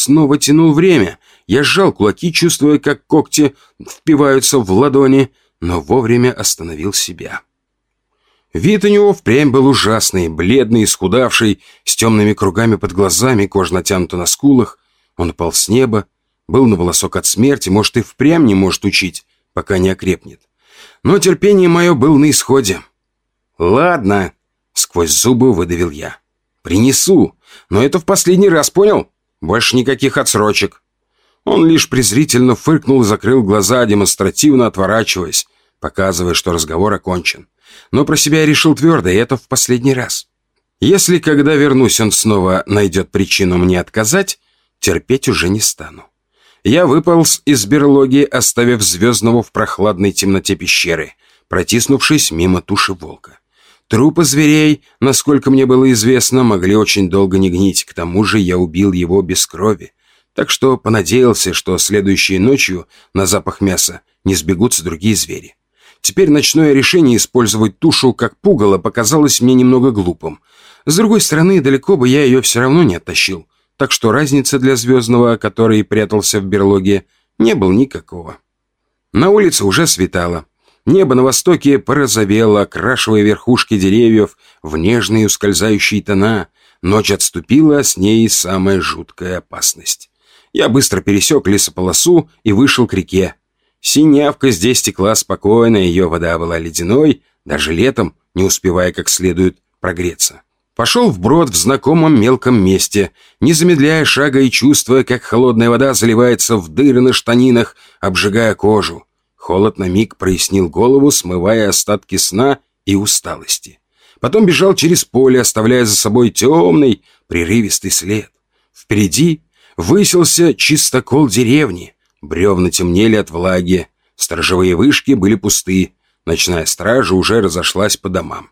снова тянул время. Я сжал кулаки, чувствуя, как когти впиваются в ладони, но вовремя остановил себя. Вид у него впрямь был ужасный, бледный, исхудавший, с темными кругами под глазами, кожа натянута на скулах. Он упал с неба, был на волосок от смерти, может, и впрямь не может учить, пока не окрепнет. Но терпение мое было на исходе. «Ладно», — сквозь зубы выдавил я. «Принесу, но это в последний раз, понял? Больше никаких отсрочек». Он лишь презрительно фыркнул и закрыл глаза, демонстративно отворачиваясь, показывая, что разговор окончен. Но про себя я решил твердо, и это в последний раз. Если, когда вернусь, он снова найдет причину мне отказать, терпеть уже не стану. Я выполз из берлоги, оставив Звездного в прохладной темноте пещеры, протиснувшись мимо туши волка. Трупы зверей, насколько мне было известно, могли очень долго не гнить, к тому же я убил его без крови. Так что понадеялся, что следующей ночью на запах мяса не сбегутся другие звери. Теперь ночное решение использовать тушу как пугало показалось мне немного глупым. С другой стороны, далеко бы я ее все равно не оттащил, так что разницы для Звездного, который прятался в берлоге, не было никакого. На улице уже светало. Небо на востоке порозовело, окрашивая верхушки деревьев в нежные ускользающие тона. Ночь отступила, с ней самая жуткая опасность. Я быстро пересек лесополосу и вышел к реке. Синявка здесь текла спокойно, ее вода была ледяной, даже летом, не успевая как следует прогреться. Пошел вброд в знакомом мелком месте, не замедляя шага и чувствуя, как холодная вода заливается в дыры на штанинах, обжигая кожу. Холод на миг прояснил голову, смывая остатки сна и усталости. Потом бежал через поле, оставляя за собой темный, прерывистый след. Впереди высился чистокол деревни. Бревна темнели от влаги. Сторожевые вышки были пусты. Ночная стража уже разошлась по домам.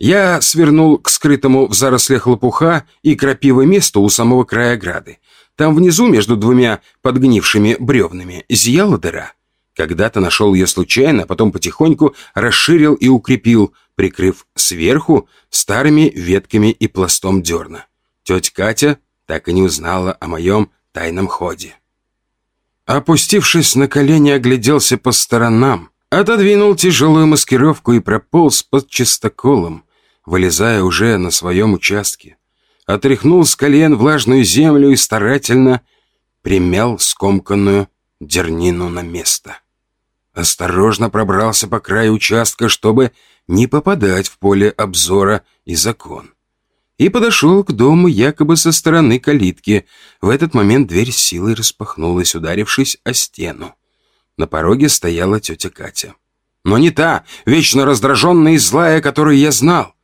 Я свернул к скрытому в зарослях лопуха и крапивой месту у самого края ограды. Там внизу, между двумя подгнившими бревнами, зияла дыра. Когда-то нашел ее случайно, потом потихоньку расширил и укрепил, прикрыв сверху старыми ветками и пластом дерна. Тетя Катя так и не узнала о моем тайном ходе. Опустившись на колени, огляделся по сторонам, отодвинул тяжелую маскировку и прополз под чистоколом, вылезая уже на своем участке. Отряхнул с колен влажную землю и старательно примял скомканную дернину на место осторожно пробрался по краю участка, чтобы не попадать в поле обзора и закон. И подошел к дому якобы со стороны калитки. В этот момент дверь силой распахнулась, ударившись о стену. На пороге стояла тетя Катя. Но не та, вечно раздраженная и злая, которую я знал.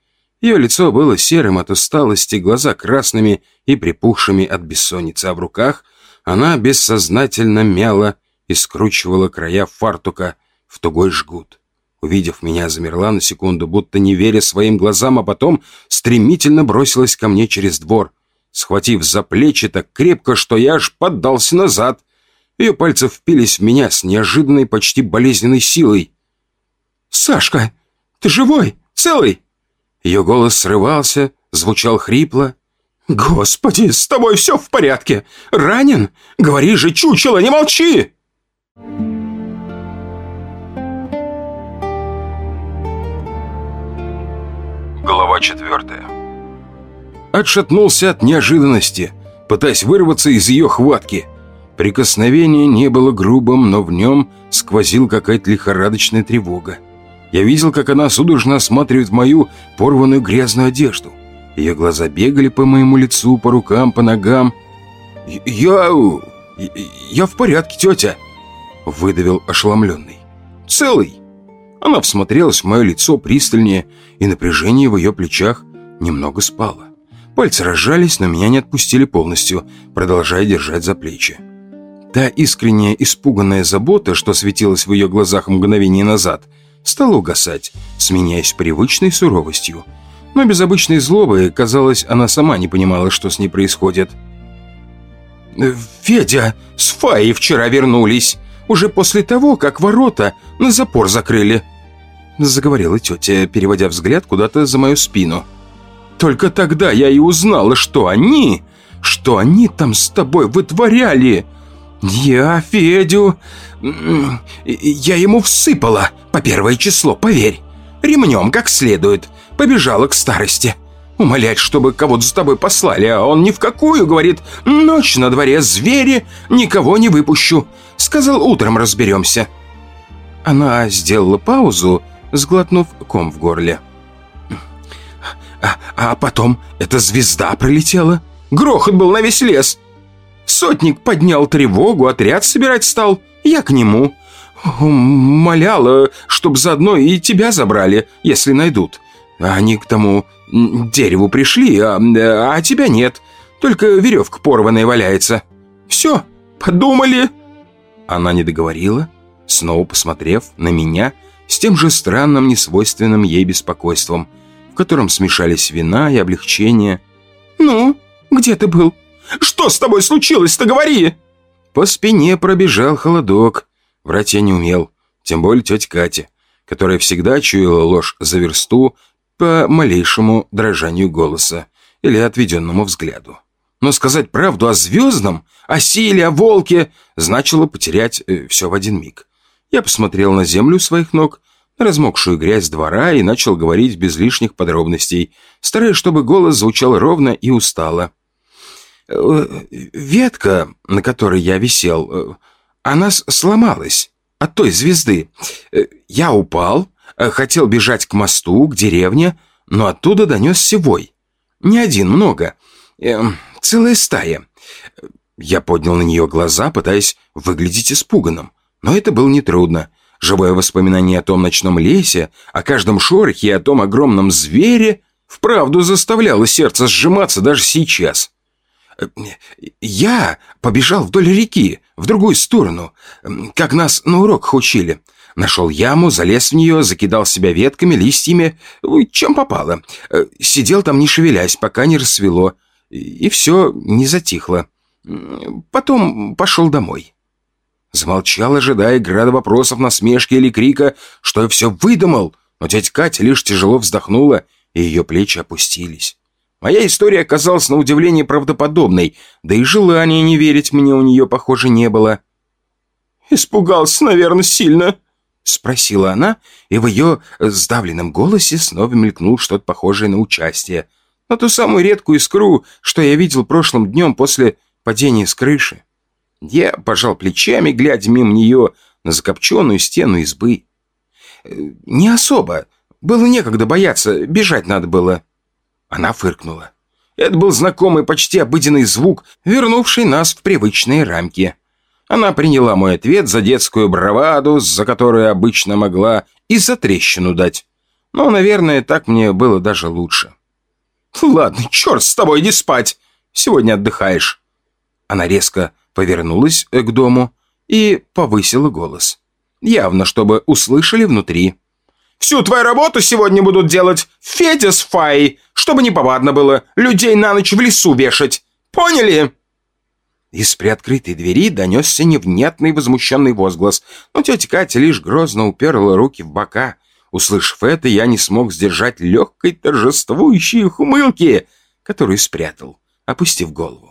Ее лицо было серым от усталости, глаза красными и припухшими от бессонницы, а в руках она бессознательно мяла и скручивала края фартука в тугой жгут. Увидев меня, замерла на секунду, будто не веря своим глазам, а потом стремительно бросилась ко мне через двор, схватив за плечи так крепко, что я аж поддался назад. Ее пальцы впились в меня с неожиданной, почти болезненной силой. «Сашка, ты живой? Целый?» Ее голос срывался, звучал хрипло. «Господи, с тобой все в порядке! Ранен? Говори же, чучело, не молчи!» Глава четвертая. Отшатнулся от неожиданности, пытаясь вырваться из ее хватки. Прикосновение не было грубым, но в нем сквозил какая-то лихорадочная тревога. Я видел, как она судорожно осматривает мою порванную грязную одежду. Ее глаза бегали по моему лицу, по рукам, по ногам. «Я... я в порядке, тетя!» выдавил ошеломленный. «Целый!» Она всмотрелась в мое лицо пристальнее, и напряжение в ее плечах немного спало. Пальцы разжались, но меня не отпустили полностью, продолжая держать за плечи. Та искренняя испуганная забота, что светилась в ее глазах мгновение назад, стала угасать, сменяясь привычной суровостью. Но без обычной злобы, казалось, она сама не понимала, что с ней происходит. «Федя с Фаей вчера вернулись уже после того, как ворота на запор закрыли», заговорила тетя, переводя взгляд куда-то за мою спину. «Только тогда я и узнала, что они, Что они там с тобой вытворяли? Я Федю... Я ему всыпала по первое число, поверь. Ремнем как следует. Побежала к старости. Умолять, чтобы кого-то с тобой послали, а он ни в какую, говорит, ночь на дворе, звери, никого не выпущу. Сказал, утром разберемся. Она сделала паузу, сглотнув ком в горле. А, а потом эта звезда пролетела. Грохот был на весь лес. Сотник поднял тревогу, отряд собирать стал. Я к нему. Моляла, чтоб заодно и тебя забрали, если найдут. Они к тому дереву пришли, а, а тебя нет. Только веревка порванная валяется. Все, подумали. Она не договорила, снова посмотрев на меня с тем же странным, несвойственным ей беспокойством, в котором смешались вина и облегчение. «Ну, где ты был? Что с тобой случилось-то, говори!» По спине пробежал холодок. Врать я не умел, тем более тетя Катя, которая всегда чуяла ложь за версту по малейшему дрожанию голоса или отведенному взгляду. Но сказать правду о звездном, о силе, о волке, значило потерять э, все в один миг. Я посмотрел на землю своих ног, на размокшую грязь двора и начал говорить без лишних подробностей, стараясь, чтобы голос звучал ровно и устало. «Э, «Ветка, на которой я висел, э, она сломалась от той звезды. Я упал, хотел бежать к мосту, к деревне, но оттуда донесся вой. Не один, много. Эм, целая стая. Я поднял на нее глаза, пытаясь выглядеть испуганным. Но это было нетрудно. Живое воспоминание о том ночном лесе, о каждом шорохе и о том огромном звере вправду заставляло сердце сжиматься даже сейчас. Я побежал вдоль реки, в другую сторону, как нас на уроках учили. Нашел яму, залез в нее, закидал себя ветками, листьями, чем попало. Э, сидел там, не шевелясь, пока не рассвело. И все не затихло. Потом пошел домой. Замолчал, ожидая града вопросов, насмешки или крика, что я все выдумал. Но тетя Катя лишь тяжело вздохнула, и ее плечи опустились. Моя история оказалась на удивление правдоподобной, да и желания не верить мне у нее, похоже, не было. «Испугался, наверное, сильно», — спросила она, и в ее сдавленном голосе снова мелькнул что-то похожее на участие. На ту самую редкую искру, что я видел прошлым днем после падения с крыши. Я пожал плечами, глядя мимо нее на закопченную стену избы. «Э, «Не особо. Было некогда бояться, бежать надо было». Она фыркнула. Это был знакомый, почти обыденный звук, вернувший нас в привычные рамки. Она приняла мой ответ за детскую браваду, за которую обычно могла и за трещину дать. Но, наверное, так мне было даже лучше. «Ладно, черт с тобой, иди спать. Сегодня отдыхаешь». Она резко повернулась к дому и повысила голос. Явно, чтобы услышали внутри. «Всю твою работу сегодня будут делать Федя с Фаей, чтобы не повадно было людей на ночь в лесу вешать. Поняли?» Из приоткрытой двери донесся невнятный возмущенный возглас, но тетя Катя лишь грозно уперла руки в бока. Услышав это, я не смог сдержать легкой торжествующей ухмылки, которую спрятал, опустив голову.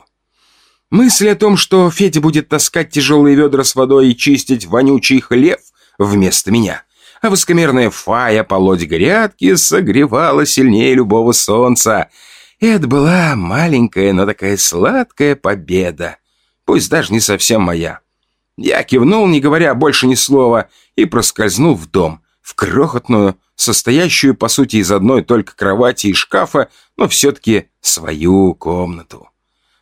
Мысль о том, что Федя будет таскать тяжелые ведра с водой и чистить вонючий хлеб вместо меня, а воскомерная фая полоть грядки согревала сильнее любого солнца. Это была маленькая, но такая сладкая победа пусть даже не совсем моя. Я кивнул, не говоря больше ни слова, и проскользнул в дом, в крохотную, состоящую, по сути, из одной только кровати и шкафа, но все-таки свою комнату.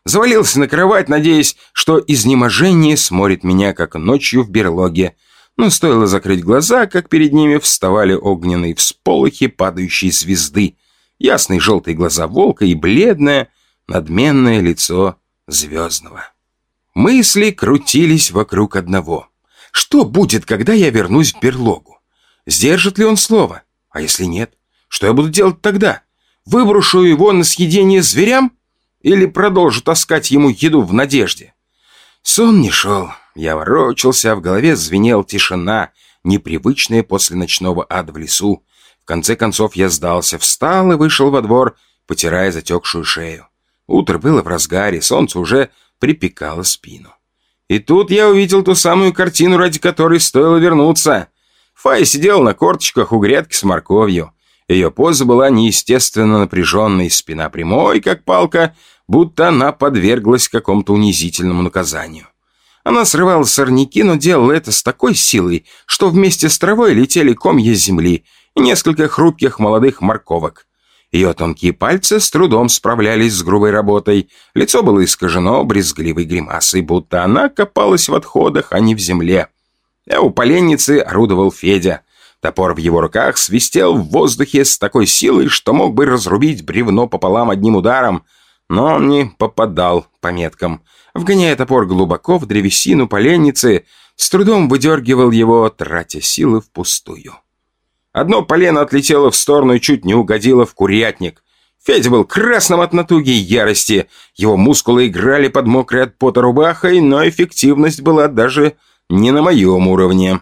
Завалился на кровать, надеясь, что изнеможение сморит меня, как ночью в берлоге. Но стоило закрыть глаза, как перед ними вставали огненные всполохи падающей звезды, ясные желтые глаза волка и бледное, надменное лицо звездного. Мысли крутились вокруг одного. Что будет, когда я вернусь в берлогу? Сдержит ли он слово? А если нет? Что я буду делать тогда? Выброшу его на съедение зверям? Или продолжу таскать ему еду в надежде? Сон не шел. Я ворочался, а в голове звенел тишина, непривычная после ночного ада в лесу. В конце концов я сдался, встал и вышел во двор, потирая затекшую шею. Утро было в разгаре, солнце уже припекало спину. И тут я увидел ту самую картину, ради которой стоило вернуться. Фая сидела на корточках у грядки с морковью. Ее поза была неестественно напряженной, спина прямой, как палка, будто она подверглась какому-то унизительному наказанию. Она срывала сорняки, но делала это с такой силой, что вместе с травой летели комья земли и несколько хрупких молодых морковок. Ее тонкие пальцы с трудом справлялись с грубой работой. Лицо было искажено брезгливой гримасой, будто она копалась в отходах, а не в земле. А у поленницы орудовал Федя. Топор в его руках свистел в воздухе с такой силой, что мог бы разрубить бревно пополам одним ударом, но он не попадал по меткам. Вгоняя топор глубоко в древесину поленницы, с трудом выдергивал его, тратя силы впустую. Одно полено отлетело в сторону и чуть не угодило в курятник. Федя был красным от натуги и ярости. Его мускулы играли под мокрой от пота рубахой, но эффективность была даже не на моем уровне.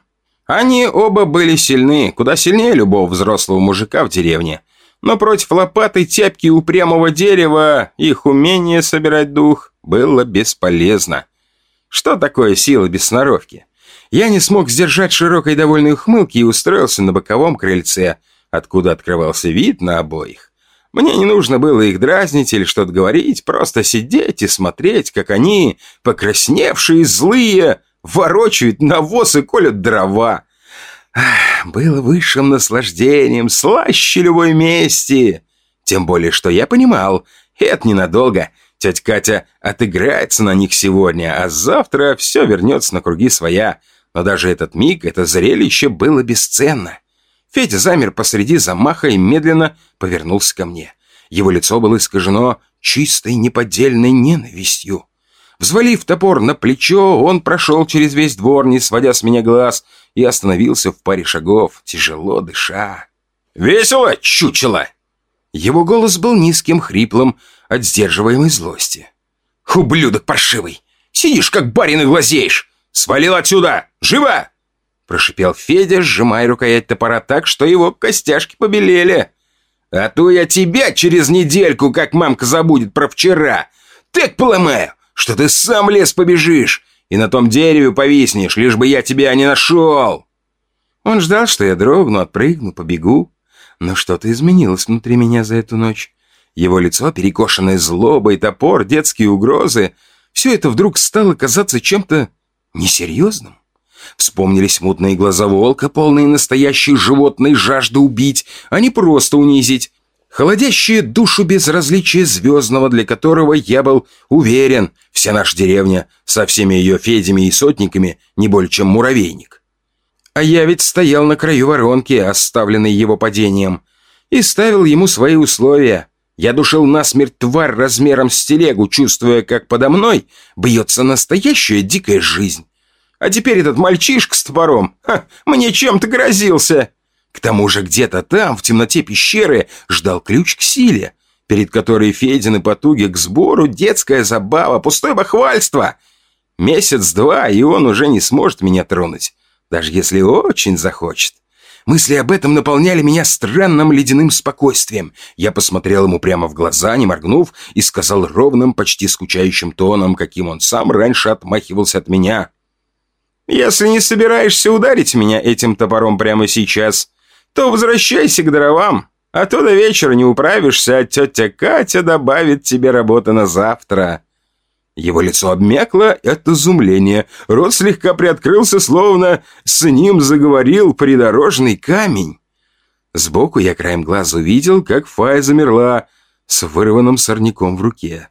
Они оба были сильны, куда сильнее любого взрослого мужика в деревне. Но против лопаты, тяпки упрямого дерева их умение собирать дух было бесполезно. Что такое сила без сноровки? Я не смог сдержать широкой довольной ухмылки и устроился на боковом крыльце, откуда открывался вид на обоих. Мне не нужно было их дразнить или что-то говорить, просто сидеть и смотреть, как они, покрасневшие, злые, ворочают навоз и колют дрова. Ах, было высшим наслаждением, слаще любой мести. Тем более, что я понимал, это ненадолго. Тетя Катя отыграется на них сегодня, а завтра все вернется на круги своя. Но даже этот миг, это зрелище было бесценно. Федя замер посреди замаха и медленно повернулся ко мне. Его лицо было искажено чистой неподдельной ненавистью. Взвалив топор на плечо, он прошел через весь двор, не сводя с меня глаз, и остановился в паре шагов, тяжело дыша. «Весело, чучело!» Его голос был низким, хриплым, от сдерживаемой злости. «Ублюдок паршивый! Сидишь, как барин, и глазеешь! Свалил отсюда! Живо!» Прошипел Федя, сжимая рукоять топора так, что его костяшки побелели. «А то я тебя через недельку, как мамка забудет про вчера, так поломаю, что ты сам лес побежишь и на том дереве повиснешь, лишь бы я тебя не нашел!» Он ждал, что я дрогну, отпрыгну, побегу. Но что-то изменилось внутри меня за эту ночь. Его лицо, перекошенное злобой, топор, детские угрозы — все это вдруг стало казаться чем-то несерьезным. Вспомнились мутные глаза волка, полные настоящей животной жажды убить, а не просто унизить. Холодящее душу безразличие звездного, для которого я был уверен, вся наша деревня со всеми ее федями и сотниками не более чем муравейник. А я ведь стоял на краю воронки, оставленной его падением, и ставил ему свои условия. Я душил насмерть тварь размером с телегу, чувствуя, как подо мной бьется настоящая дикая жизнь. А теперь этот мальчишка с топором, ха, мне чем-то грозился. К тому же где-то там, в темноте пещеры, ждал ключ к силе, перед которой Федины потуги к сбору, детская забава, пустое бахвальство. Месяц-два, и он уже не сможет меня тронуть, даже если очень захочет. Мысли об этом наполняли меня странным ледяным спокойствием. Я посмотрел ему прямо в глаза, не моргнув, и сказал ровным, почти скучающим тоном, каким он сам раньше отмахивался от меня. «Если не собираешься ударить меня этим топором прямо сейчас, то возвращайся к дровам, а то до вечера не управишься, а тетя Катя добавит тебе работы на завтра». Его лицо обмякло от изумления. Рот слегка приоткрылся, словно с ним заговорил придорожный камень. Сбоку я краем глаза увидел, как Фая замерла с вырванным сорняком в руке.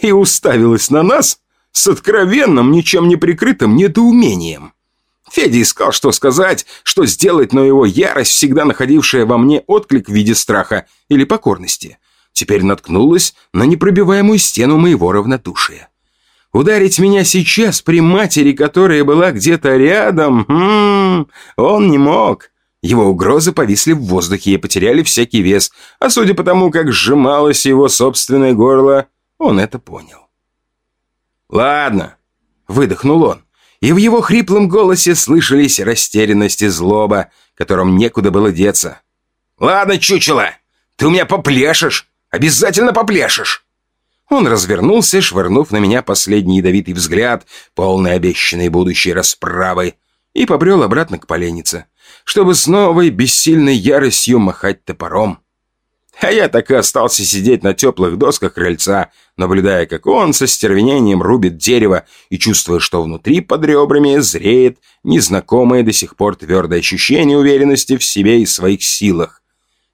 И уставилась на нас с откровенным, ничем не прикрытым недоумением. Федя искал, что сказать, что сделать, но его ярость, всегда находившая во мне отклик в виде страха или покорности, теперь наткнулась на непробиваемую стену моего равнодушия. Ударить меня сейчас при матери, которая была где-то рядом, м -м, он не мог. Его угрозы повисли в воздухе и потеряли всякий вес, а судя по тому, как сжималось его собственное горло, он это понял. «Ладно», — выдохнул он, и в его хриплом голосе слышались растерянность и злоба, которым некуда было деться. «Ладно, чучело, ты у меня попляшешь, обязательно попляшешь!» Он развернулся, швырнув на меня последний ядовитый взгляд, полный обещанной будущей расправы, и побрел обратно к поленнице, чтобы с новой бессильной яростью махать топором. А я так и остался сидеть на теплых досках крыльца, наблюдая, как он со стервенением рубит дерево и чувствуя, что внутри под ребрами зреет незнакомое до сих пор твердое ощущение уверенности в себе и своих силах.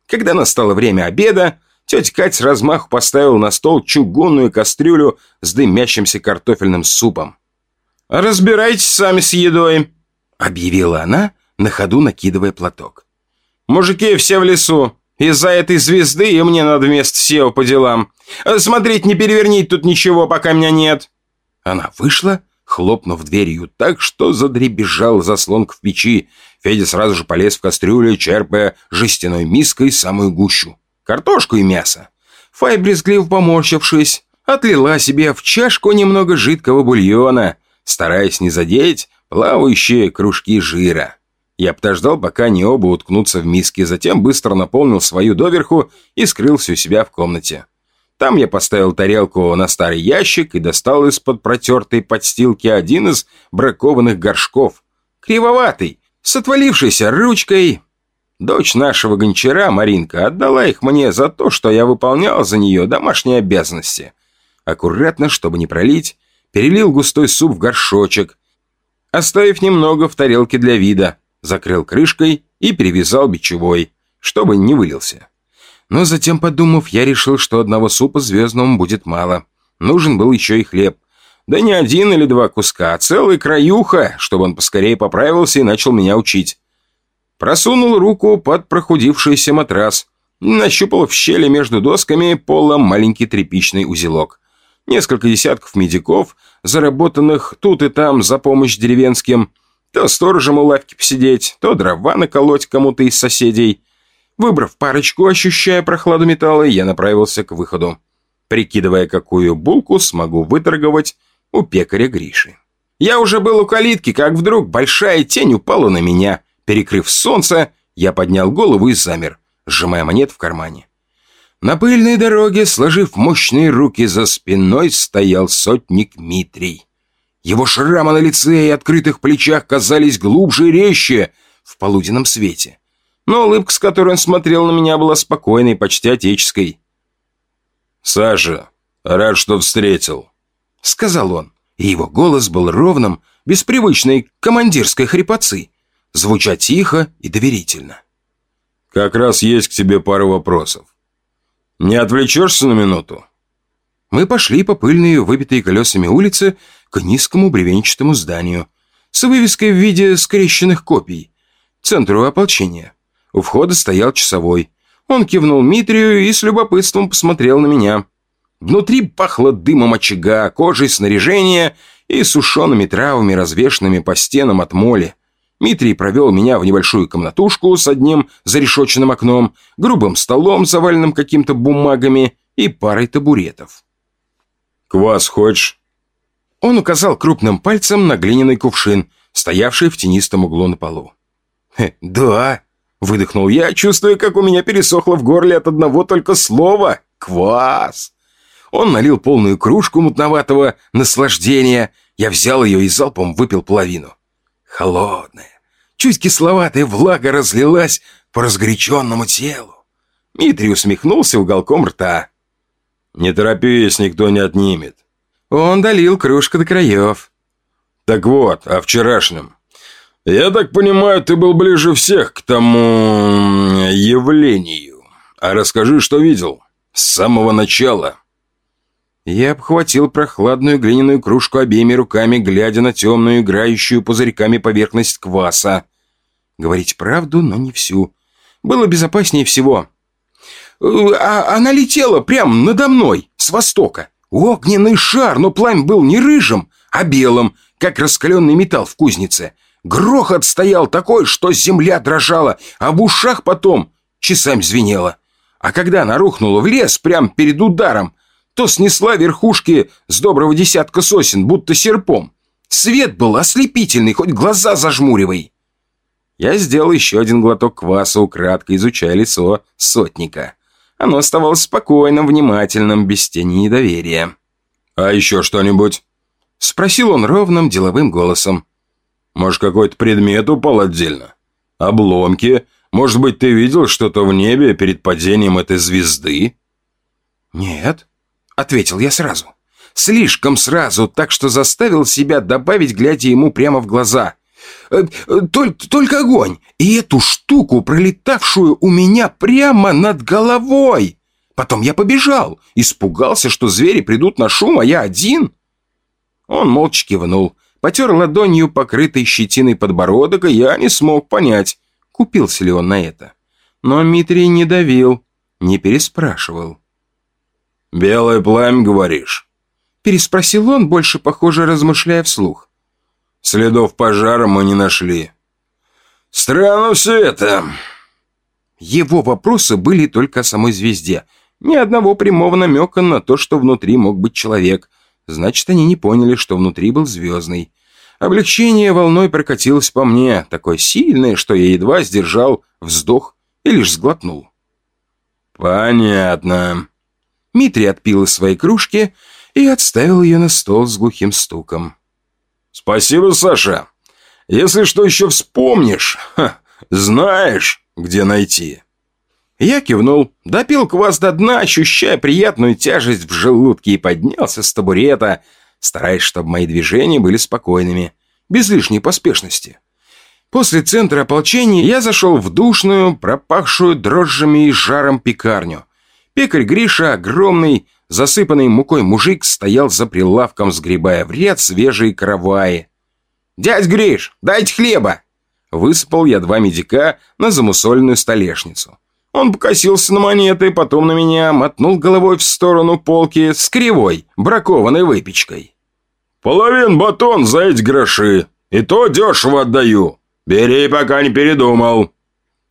Когда настало время обеда, тетя Кать с размаху поставила на стол чугунную кастрюлю с дымящимся картофельным супом. «Разбирайтесь сами с едой», — объявила она, на ходу накидывая платок. «Мужики все в лесу, из-за этой звезды и мне надо вместо SEO по делам. Э, смотреть, не перевернить тут ничего, пока меня нет». Она вышла, хлопнув дверью так, что задребезжал заслонка в печи. Федя сразу же полез в кастрюлю, черпая жестяной миской самую гущу. Картошку и мясо. Фай, брезгливо поморщившись, отлила себе в чашку немного жидкого бульона, стараясь не задеть плавающие кружки жира. Я подождал, пока они оба уткнутся в миски, затем быстро наполнил свою доверху и скрылся у себя в комнате. Там я поставил тарелку на старый ящик и достал из-под протертой подстилки один из бракованных горшков. Кривоватый, с отвалившейся ручкой. Дочь нашего гончара, Маринка, отдала их мне за то, что я выполнял за нее домашние обязанности. Аккуратно, чтобы не пролить, перелил густой суп в горшочек, оставив немного в тарелке для вида закрыл крышкой и перевязал бичевой, чтобы не вылился. Но затем, подумав, я решил, что одного супа звездному будет мало. Нужен был еще и хлеб. Да не один или два куска, а целый краюха, чтобы он поскорее поправился и начал меня учить. Просунул руку под прохудившийся матрас, нащупал в щели между досками пола маленький тряпичный узелок. Несколько десятков медиков, заработанных тут и там за помощь деревенским, то сторожем у лавки посидеть, то дрова наколоть кому-то из соседей. Выбрав парочку, ощущая прохладу металла, я направился к выходу, прикидывая, какую булку смогу выторговать у пекаря Гриши. Я уже был у калитки, как вдруг большая тень упала на меня. Перекрыв солнце, я поднял голову и замер, сжимая монет в кармане. На пыльной дороге, сложив мощные руки за спиной, стоял сотник Митрий. Его шрамы на лице и открытых плечах казались глубже и резче в полуденном свете. Но улыбка, с которой он смотрел на меня, была спокойной, почти отеческой. «Саша, рад, что встретил», — сказал он, и его голос был ровным, без привычной командирской хрипотцы, звуча тихо и доверительно. «Как раз есть к тебе пара вопросов. Не отвлечешься на минуту?» Мы пошли по пыльной, выбитой колесами улице к низкому бревенчатому зданию с вывеской в виде скрещенных копий. Центру ополчения. У входа стоял часовой. Он кивнул Митрию и с любопытством посмотрел на меня. Внутри пахло дымом очага, кожей снаряжения и сушеными травами, развешенными по стенам от моли. Митрий провел меня в небольшую комнатушку с одним зарешоченным окном, грубым столом, заваленным какими-то бумагами и парой табуретов. «Квас хочешь?» Он указал крупным пальцем на глиняный кувшин, стоявший в тенистом углу на полу. «Да», — выдохнул я, чувствуя, как у меня пересохло в горле от одного только слова «квас». Он налил полную кружку мутноватого наслаждения. Я взял ее и залпом выпил половину. Холодная, чуть кисловатая влага разлилась по разгоряченному телу. Митрий усмехнулся уголком рта. «Не торопись, никто не отнимет». Он долил кружку до краев. «Так вот, о вчерашнем. Я так понимаю, ты был ближе всех к тому... явлению. А расскажи, что видел. С самого начала». Я обхватил прохладную глиняную кружку обеими руками, глядя на темную, играющую пузырьками поверхность кваса. Говорить правду, но не всю. Было безопаснее всего. А она летела прямо надо мной, с востока. Огненный шар, но пламя был не рыжим, а белым, как раскаленный металл в кузнице. Грохот стоял такой, что земля дрожала, а в ушах потом часами звенело. А когда она рухнула в лес прямо перед ударом, то снесла верхушки с доброго десятка сосен, будто серпом. Свет был ослепительный, хоть глаза зажмуривай. Я сделал еще один глоток кваса, украдкой изучая лицо сотника. Оно оставалось спокойным, внимательным, без тени недоверия. «А еще что-нибудь?» Спросил он ровным деловым голосом. «Может, какой-то предмет упал отдельно? Обломки? Может быть, ты видел что-то в небе перед падением этой звезды?» «Нет», — ответил я сразу. Слишком сразу, так что заставил себя добавить, глядя ему прямо в глаза. «Э, только, только огонь! И эту штуку, пролетавшую у меня прямо над головой!» Потом я побежал, испугался, что звери придут на шум, а я один. Он молча кивнул, потер ладонью покрытый щетиной подбородок, и я не смог понять, купился ли он на это. Но Митрий не давил, не переспрашивал. «Белое пламя, говоришь?» Переспросил он, больше похоже размышляя вслух. «Следов пожара мы не нашли». «Странно все это». Его вопросы были только о самой звезде — ни одного прямого намека на то, что внутри мог быть человек. Значит, они не поняли, что внутри был звездный. Облегчение волной прокатилось по мне, такое сильное, что я едва сдержал вздох и лишь сглотнул. «Понятно». Митрий отпил из своей кружки и отставил ее на стол с глухим стуком. «Спасибо, Саша. Если что еще вспомнишь, ха, знаешь, где найти». Я кивнул, допил квас до дна, ощущая приятную тяжесть в желудке и поднялся с табурета, стараясь, чтобы мои движения были спокойными, без лишней поспешности. После центра ополчения я зашел в душную, пропахшую дрожжами и жаром пекарню. Пекарь Гриша, огромный, засыпанный мукой мужик, стоял за прилавком, сгребая в ряд свежие караваи. «Дядь Гриш, дайте хлеба!» Высыпал я два медика на замусольную столешницу. Он покосился на монеты, потом на меня, мотнул головой в сторону полки с кривой, бракованной выпечкой. «Половин батон за эти гроши, и то дешево отдаю. Бери, пока не передумал».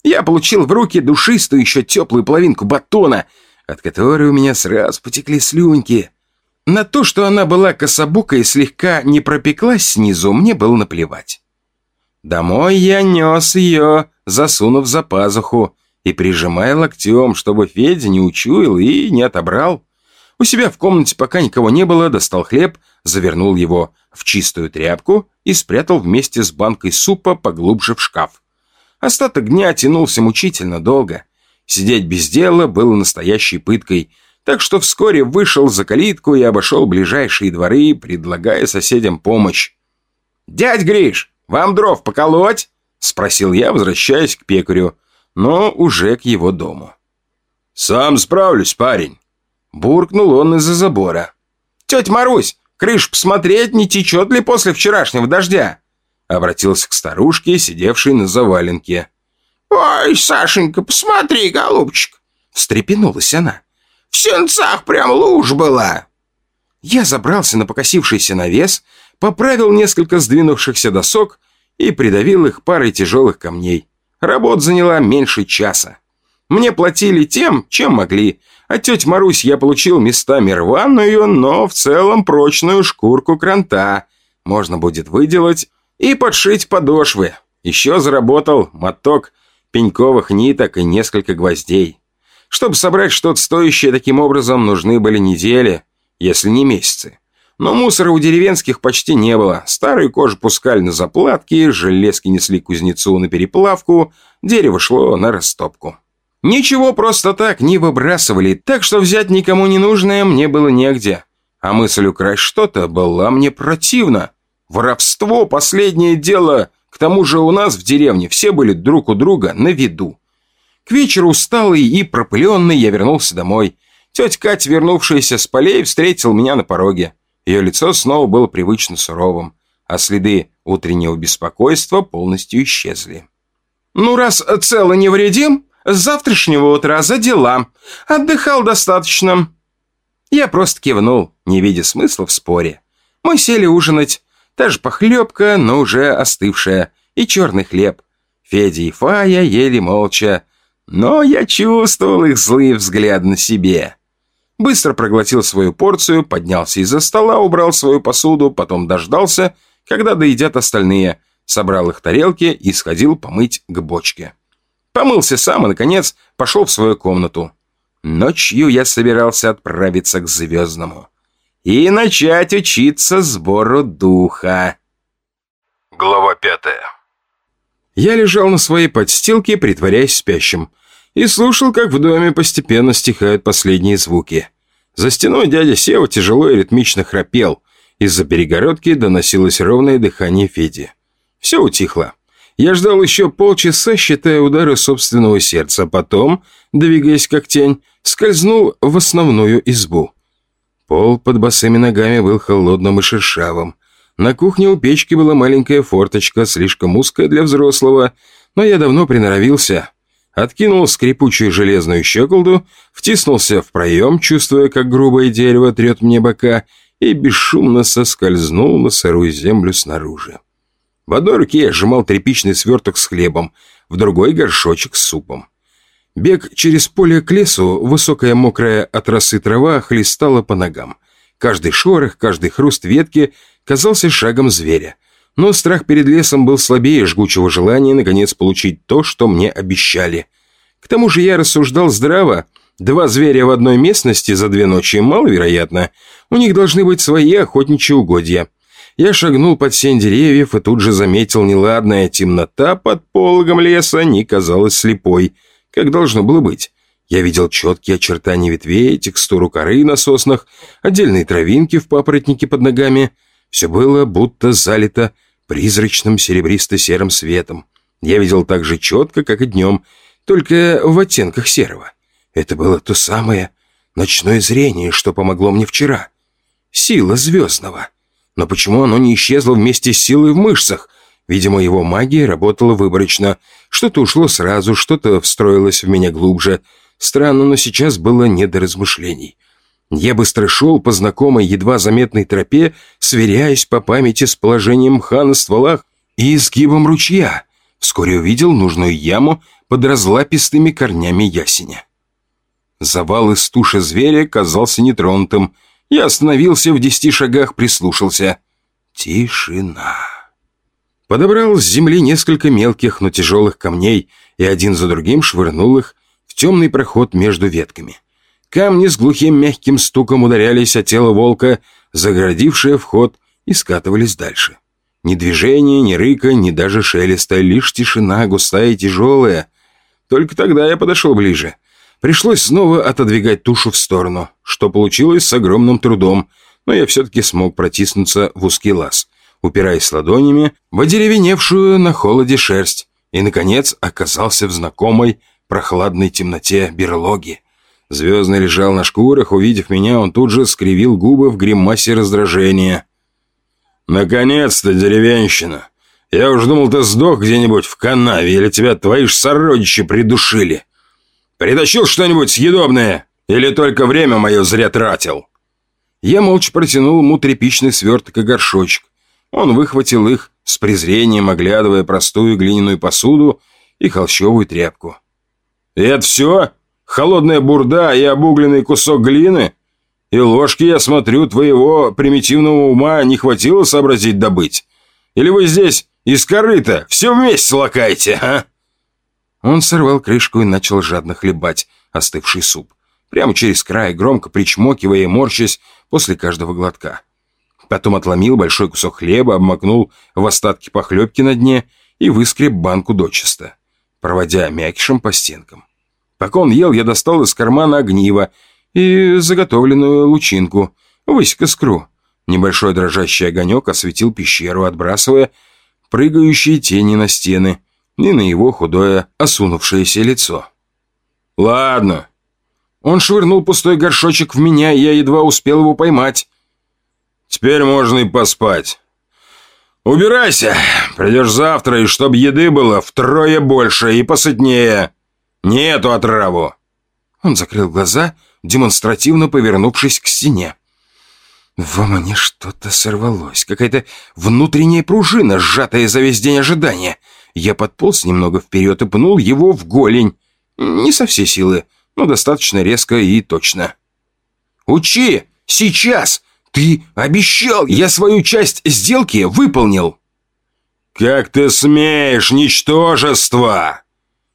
Я получил в руки душистую еще теплую половинку батона, от которой у меня сразу потекли слюнки. На то, что она была кособокой и слегка не пропеклась снизу, мне было наплевать. Домой я нес ее, засунув за пазуху, и прижимая локтем, чтобы Федя не учуял и не отобрал. У себя в комнате пока никого не было, достал хлеб, завернул его в чистую тряпку и спрятал вместе с банкой супа поглубже в шкаф. Остаток дня тянулся мучительно долго. Сидеть без дела было настоящей пыткой, так что вскоре вышел за калитку и обошел ближайшие дворы, предлагая соседям помощь. «Дядь Гриш, вам дров поколоть?» — спросил я, возвращаясь к пекарю но уже к его дому. «Сам справлюсь, парень!» Буркнул он из-за забора. «Тетя Марусь, крыш посмотреть, не течет ли после вчерашнего дождя?» Обратился к старушке, сидевшей на заваленке. «Ой, Сашенька, посмотри, голубчик!» Встрепенулась она. «В сенцах прям луж была!» Я забрался на покосившийся навес, поправил несколько сдвинувшихся досок и придавил их парой тяжелых камней. Работа заняла меньше часа. Мне платили тем, чем могли. От тети Марусь я получил местами рваную, но в целом прочную шкурку кранта. Можно будет выделать и подшить подошвы. Еще заработал моток пеньковых ниток и несколько гвоздей. Чтобы собрать что-то стоящее таким образом, нужны были недели, если не месяцы. Но мусора у деревенских почти не было. Старую кожу пускали на заплатки, железки несли кузнецу на переплавку, дерево шло на растопку. Ничего просто так не выбрасывали, так что взять никому не нужное мне было негде. А мысль украсть что-то была мне противна. Воровство – последнее дело. К тому же у нас в деревне все были друг у друга на виду. К вечеру усталый и пропыленный я вернулся домой. Тетя Катя, вернувшаяся с полей, встретила меня на пороге. Ее лицо снова было привычно суровым, а следы утреннего беспокойства полностью исчезли. «Ну, раз цело невредим, с завтрашнего утра за дела. Отдыхал достаточно». Я просто кивнул, не видя смысла в споре. Мы сели ужинать. Та же похлебка, но уже остывшая, и черный хлеб. Федя и Фая ели молча, но я чувствовал их злые взгляды на себе. Быстро проглотил свою порцию, поднялся из-за стола, убрал свою посуду, потом дождался, когда доедят остальные, собрал их тарелки и сходил помыть к бочке. Помылся сам и, наконец, пошел в свою комнату. Ночью я собирался отправиться к Звездному и начать учиться сбору духа. Глава пятая. Я лежал на своей подстилке, притворяясь спящим, и слушал, как в доме постепенно стихают последние звуки. За стеной дядя Сева тяжело и ритмично храпел. Из-за перегородки доносилось ровное дыхание Феди. Все утихло. Я ждал еще полчаса, считая удары собственного сердца, потом, двигаясь как тень, скользнул в основную избу. Пол под босыми ногами был холодным и шершавым. На кухне у печки была маленькая форточка, слишком узкая для взрослого, но я давно приноровился. Откинул скрипучую железную щеколду, втиснулся в проем, чувствуя, как грубое дерево трет мне бока, и бесшумно соскользнул на сырую землю снаружи. В одной руке я сжимал тряпичный сверток с хлебом, в другой горшочек с супом. Бег через поле к лесу, высокая мокрая от росы трава хлестала по ногам. Каждый шорох, каждый хруст ветки казался шагом зверя. Но страх перед лесом был слабее жгучего желания наконец получить то, что мне обещали. К тому же я рассуждал здраво. Два зверя в одной местности за две ночи маловероятно. У них должны быть свои охотничьи угодья. Я шагнул под сень деревьев и тут же заметил неладная темнота под пологом леса не казалась слепой, как должно было быть. Я видел четкие очертания ветвей, текстуру коры на соснах, отдельные травинки в папоротнике под ногами. Все было будто залито призрачным серебристо-серым светом. Я видел так же четко, как и днем, только в оттенках серого. Это было то самое ночное зрение, что помогло мне вчера. Сила звездного. Но почему оно не исчезло вместе с силой в мышцах? Видимо, его магия работала выборочно. Что-то ушло сразу, что-то встроилось в меня глубже. Странно, но сейчас было не до размышлений. Я быстро шел по знакомой, едва заметной тропе, сверяясь по памяти с положением мха на стволах и изгибом ручья. Вскоре увидел нужную яму под разлапистыми корнями ясеня. Завал из туши зверя казался нетронутым — я остановился в десяти шагах, прислушался. Тишина. Подобрал с земли несколько мелких, но тяжелых камней и один за другим швырнул их в темный проход между ветками. Камни с глухим мягким стуком ударялись о тело волка, загородившее вход, и скатывались дальше. Ни движения, ни рыка, ни даже шелеста, лишь тишина, густая и тяжелая. Только тогда я подошел ближе — Пришлось снова отодвигать тушу в сторону, что получилось с огромным трудом, но я все-таки смог протиснуться в узкий лаз, упираясь ладонями в одеревеневшую на холоде шерсть, и, наконец, оказался в знакомой прохладной темноте берлоги. Звездный лежал на шкурах, увидев меня, он тут же скривил губы в гримасе раздражения. «Наконец-то, деревенщина! Я уж думал, ты сдох где-нибудь в канаве, или тебя твои ж сородичи придушили!» Притащил что-нибудь съедобное? Или только время мое зря тратил?» Я молча протянул ему тряпичный сверток и горшочек. Он выхватил их с презрением, оглядывая простую глиняную посуду и холщовую тряпку. «И это все? Холодная бурда и обугленный кусок глины? И ложки, я смотрю, твоего примитивного ума не хватило сообразить добыть? Или вы здесь из корыта все вместе лакаете, а?» Он сорвал крышку и начал жадно хлебать остывший суп. Прямо через край, громко причмокивая и морщась после каждого глотка. Потом отломил большой кусок хлеба, обмакнул в остатки похлебки на дне и выскреб банку дочисто, проводя мякишем по стенкам. Пока он ел, я достал из кармана огниво и заготовленную лучинку, высь искру. Небольшой дрожащий огонек осветил пещеру, отбрасывая прыгающие тени на стены ни на его худое, осунувшееся лицо. «Ладно». Он швырнул пустой горшочек в меня, и я едва успел его поймать. «Теперь можно и поспать. Убирайся, придешь завтра, и чтоб еды было втрое больше и посытнее. Не эту отраву». Он закрыл глаза, демонстративно повернувшись к стене. Во мне что-то сорвалось, какая-то внутренняя пружина, сжатая за весь день ожидания — я подполз немного вперед и пнул его в голень. Не со всей силы, но достаточно резко и точно. «Учи! Сейчас! Ты обещал! Я свою часть сделки выполнил!» «Как ты смеешь, ничтожество!»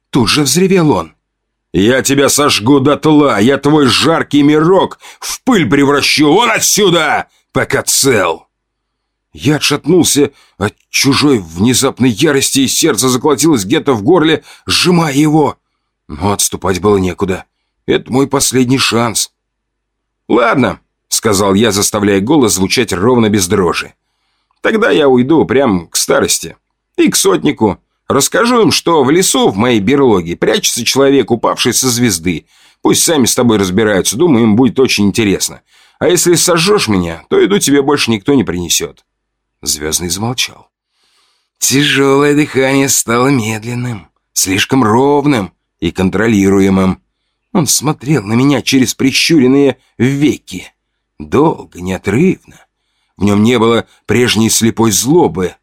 Тут же взревел он. Я тебя сожгу дотла, я твой жаркий мирок в пыль превращу, вон отсюда, пока цел!» Я отшатнулся от чужой внезапной ярости, и сердце заколотилось где-то в горле, сжимая его. Но отступать было некуда. Это мой последний шанс. «Ладно», — сказал я, заставляя голос звучать ровно без дрожи. «Тогда я уйду прямо к старости и к сотнику. Расскажу им, что в лесу в моей берлоге прячется человек, упавший со звезды. Пусть сами с тобой разбираются, думаю, им будет очень интересно. А если сожжешь меня, то еду тебе больше никто не принесет». Звездный замолчал. Тяжелое дыхание стало медленным, слишком ровным и контролируемым. Он смотрел на меня через прищуренные веки. Долго, неотрывно. В нем не было прежней слепой злобы,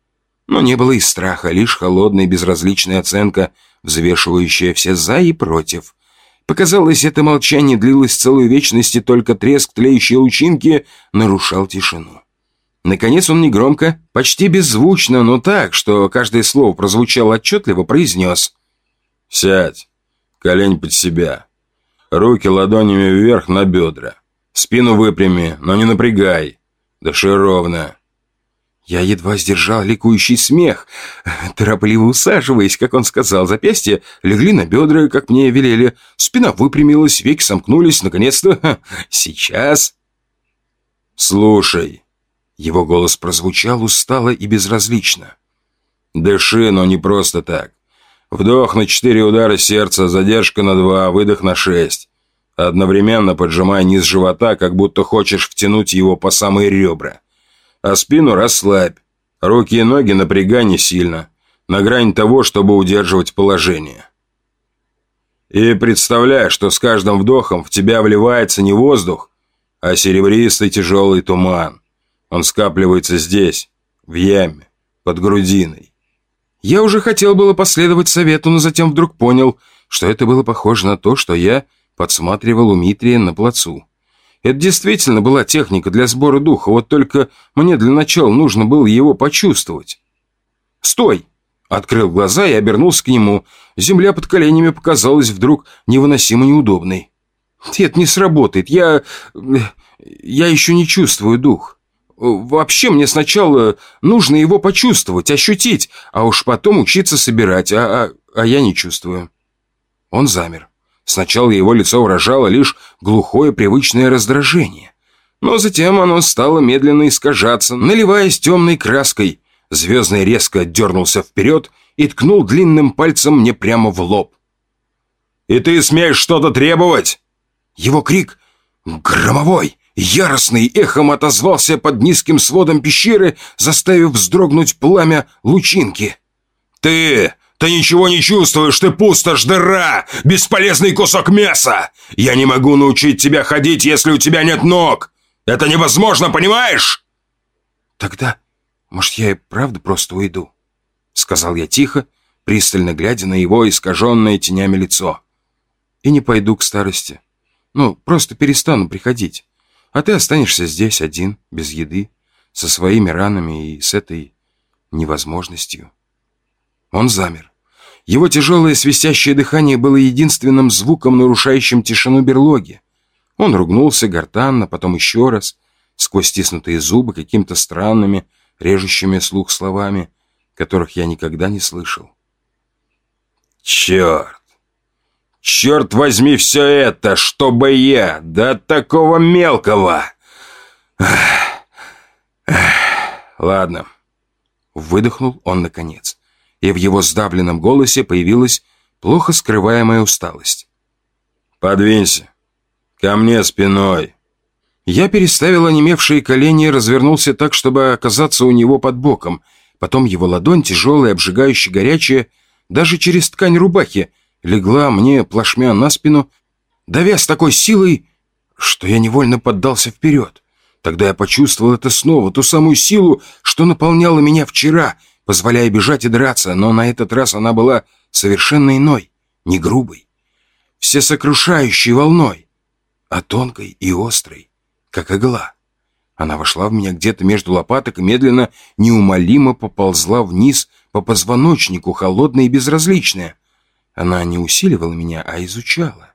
но не было и страха, лишь холодная безразличная оценка, взвешивающая все «за» и «против». Показалось, это молчание длилось целую вечность, и только треск тлеющей лучинки нарушал тишину. Наконец он негромко, почти беззвучно, но так, что каждое слово прозвучало отчетливо, произнес. «Сядь, колень под себя, руки ладонями вверх на бедра, спину выпрями, но не напрягай, дыши ровно». Я едва сдержал ликующий смех, торопливо усаживаясь, как он сказал, запястья легли на бедра, как мне велели, спина выпрямилась, веки сомкнулись, наконец-то, сейчас. «Слушай», — его голос прозвучал устало и безразлично. «Дыши, но не просто так. Вдох на четыре удара сердца, задержка на два, выдох на шесть. Одновременно поджимая низ живота, как будто хочешь втянуть его по самые ребра а спину расслабь. Руки и ноги напрягай не сильно, на грань того, чтобы удерживать положение. И представляй, что с каждым вдохом в тебя вливается не воздух, а серебристый тяжелый туман. Он скапливается здесь, в яме, под грудиной. Я уже хотел было последовать совету, но затем вдруг понял, что это было похоже на то, что я подсматривал у Митрия на плацу. Это действительно была техника для сбора духа, вот только мне для начала нужно было его почувствовать. «Стой!» Открыл глаза и обернулся к нему. Земля под коленями показалась вдруг невыносимо неудобной. «Это не сработает. Я... я еще не чувствую дух. Вообще мне сначала нужно его почувствовать, ощутить, а уж потом учиться собирать, а, а, а я не чувствую». Он замер. Сначала его лицо выражало лишь глухое привычное раздражение. Но затем оно стало медленно искажаться, наливаясь темной краской. Звездный резко дернулся вперед и ткнул длинным пальцем мне прямо в лоб. «И ты смеешь что-то требовать?» Его крик громовой, яростный эхом отозвался под низким сводом пещеры, заставив вздрогнуть пламя лучинки. «Ты ты ничего не чувствуешь, ты пустошь, дыра, бесполезный кусок мяса. Я не могу научить тебя ходить, если у тебя нет ног. Это невозможно, понимаешь? Тогда, может, я и правда просто уйду? Сказал я тихо, пристально глядя на его искаженное тенями лицо. И не пойду к старости. Ну, просто перестану приходить. А ты останешься здесь один, без еды, со своими ранами и с этой невозможностью. Он замер. Его тяжелое свистящее дыхание было единственным звуком, нарушающим тишину берлоги. Он ругнулся гортанно, потом еще раз, сквозь стиснутые зубы каким-то странными, режущими слух словами, которых я никогда не слышал. «Черт! Черт возьми все это, чтобы я, да такого мелкого!» «Ладно», — выдохнул он наконец и в его сдавленном голосе появилась плохо скрываемая усталость. «Подвинься. Ко мне спиной». Я переставил онемевшие колени и развернулся так, чтобы оказаться у него под боком. Потом его ладонь, тяжелая, обжигающе горячая, даже через ткань рубахи, легла мне плашмя на спину, давя с такой силой, что я невольно поддался вперед. Тогда я почувствовал это снова, ту самую силу, что наполняла меня вчера — позволяя бежать и драться, но на этот раз она была совершенно иной, не грубой, всесокрушающей волной, а тонкой и острой, как игла. Она вошла в меня где-то между лопаток и медленно, неумолимо поползла вниз по позвоночнику, холодная и безразличная. Она не усиливала меня, а изучала.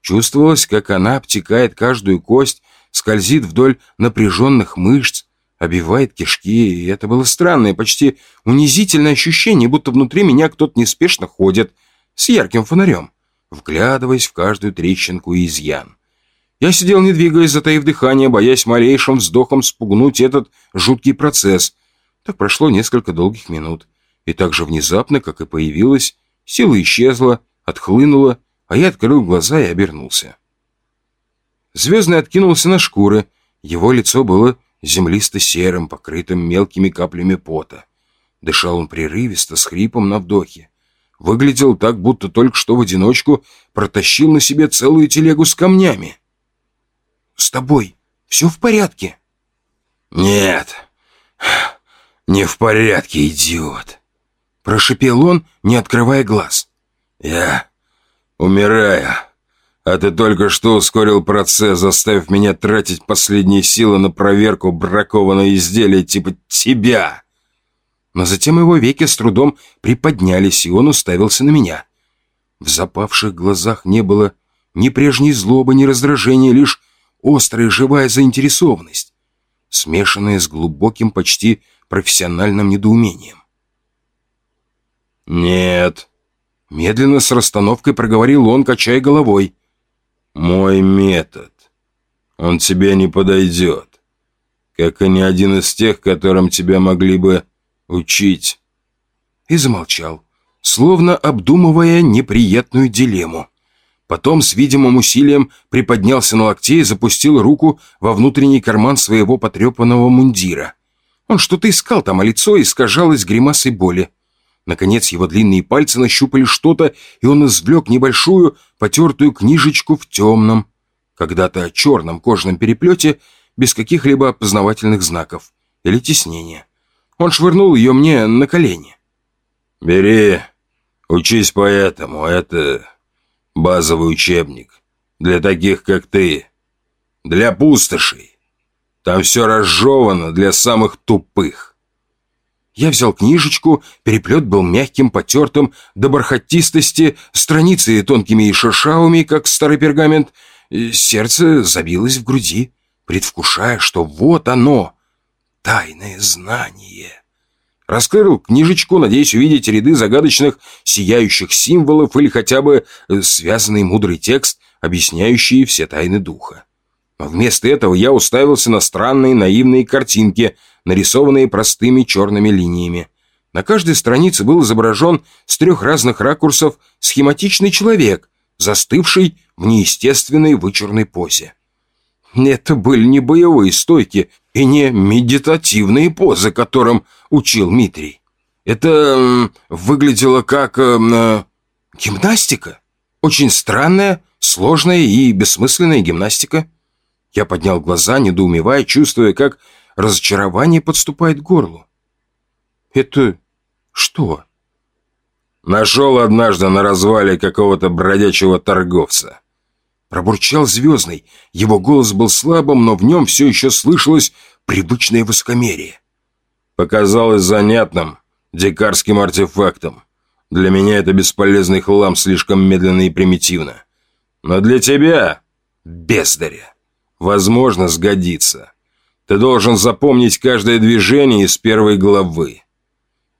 Чувствовалось, как она обтекает каждую кость, скользит вдоль напряженных мышц, обивает кишки, и это было странное, почти унизительное ощущение, будто внутри меня кто-то неспешно ходит с ярким фонарем, вглядываясь в каждую трещинку и изъян. Я сидел, не двигаясь, затаив дыхание, боясь малейшим вздохом спугнуть этот жуткий процесс. Так прошло несколько долгих минут. И так же внезапно, как и появилась, сила исчезла, отхлынула, а я открыл глаза и обернулся. Звездный откинулся на шкуры. Его лицо было землисто-серым, покрытым мелкими каплями пота. Дышал он прерывисто, с хрипом на вдохе. Выглядел так, будто только что в одиночку протащил на себе целую телегу с камнями с тобой все в порядке?» «Нет, не в порядке, идиот!» Прошипел он, не открывая глаз. «Я умираю, а ты только что ускорил процесс, заставив меня тратить последние силы на проверку бракованного изделия типа тебя!» Но затем его веки с трудом приподнялись, и он уставился на меня. В запавших глазах не было ни прежней злобы, ни раздражения, лишь острая живая заинтересованность, смешанная с глубоким, почти профессиональным недоумением. «Нет», — медленно с расстановкой проговорил он, качая головой. «Мой метод. Он тебе не подойдет, как и ни один из тех, которым тебя могли бы учить». И замолчал, словно обдумывая неприятную дилемму. Потом с видимым усилием приподнялся на локте и запустил руку во внутренний карман своего потрепанного мундира. Он что-то искал там, а лицо искажалось гримасой боли. Наконец его длинные пальцы нащупали что-то, и он извлек небольшую потертую книжечку в темном, когда-то черном кожаном переплете, без каких-либо опознавательных знаков или тиснения. Он швырнул ее мне на колени. «Бери, учись по этому, это Базовый учебник. Для таких, как ты. Для пустошей. Там все разжевано для самых тупых. Я взял книжечку, переплет был мягким, потертым, до бархатистости, страницы тонкими и шершавыми, как старый пергамент. Сердце забилось в груди, предвкушая, что вот оно, тайное знание. Раскрыл книжечку, надеясь увидеть ряды загадочных сияющих символов или хотя бы э, связанный мудрый текст, объясняющий все тайны духа. Но вместо этого я уставился на странные наивные картинки, нарисованные простыми черными линиями. На каждой странице был изображен с трех разных ракурсов схематичный человек, застывший в неестественной вычурной позе. Это были не боевые стойки и не медитативные позы, которым учил Митрий. Это выглядело как э, гимнастика. Очень странная, сложная и бессмысленная гимнастика. Я поднял глаза, недоумевая, чувствуя, как разочарование подступает к горлу. «Это что?» «Нашел однажды на развале какого-то бродячего торговца. Пробурчал Звездный. Его голос был слабым, но в нем все еще слышалось привычное высокомерие. Показалось занятным, дикарским артефактом. Для меня это бесполезный хлам слишком медленно и примитивно. Но для тебя, бездаря, возможно, сгодится. Ты должен запомнить каждое движение из первой главы.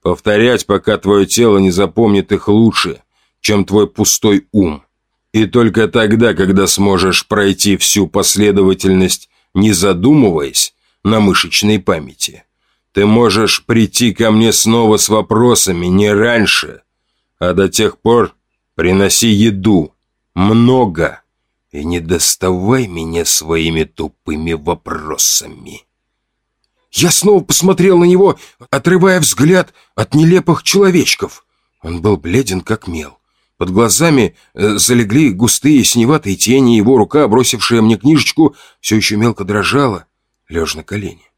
Повторять, пока твое тело не запомнит их лучше, чем твой пустой ум. И только тогда, когда сможешь пройти всю последовательность, не задумываясь на мышечной памяти, ты можешь прийти ко мне снова с вопросами не раньше, а до тех пор приноси еду, много, и не доставай меня своими тупыми вопросами. Я снова посмотрел на него, отрывая взгляд от нелепых человечков. Он был бледен, как мел. Под глазами э, залегли густые синеватые тени, его рука, бросившая мне книжечку, все еще мелко дрожала, лежа на колени.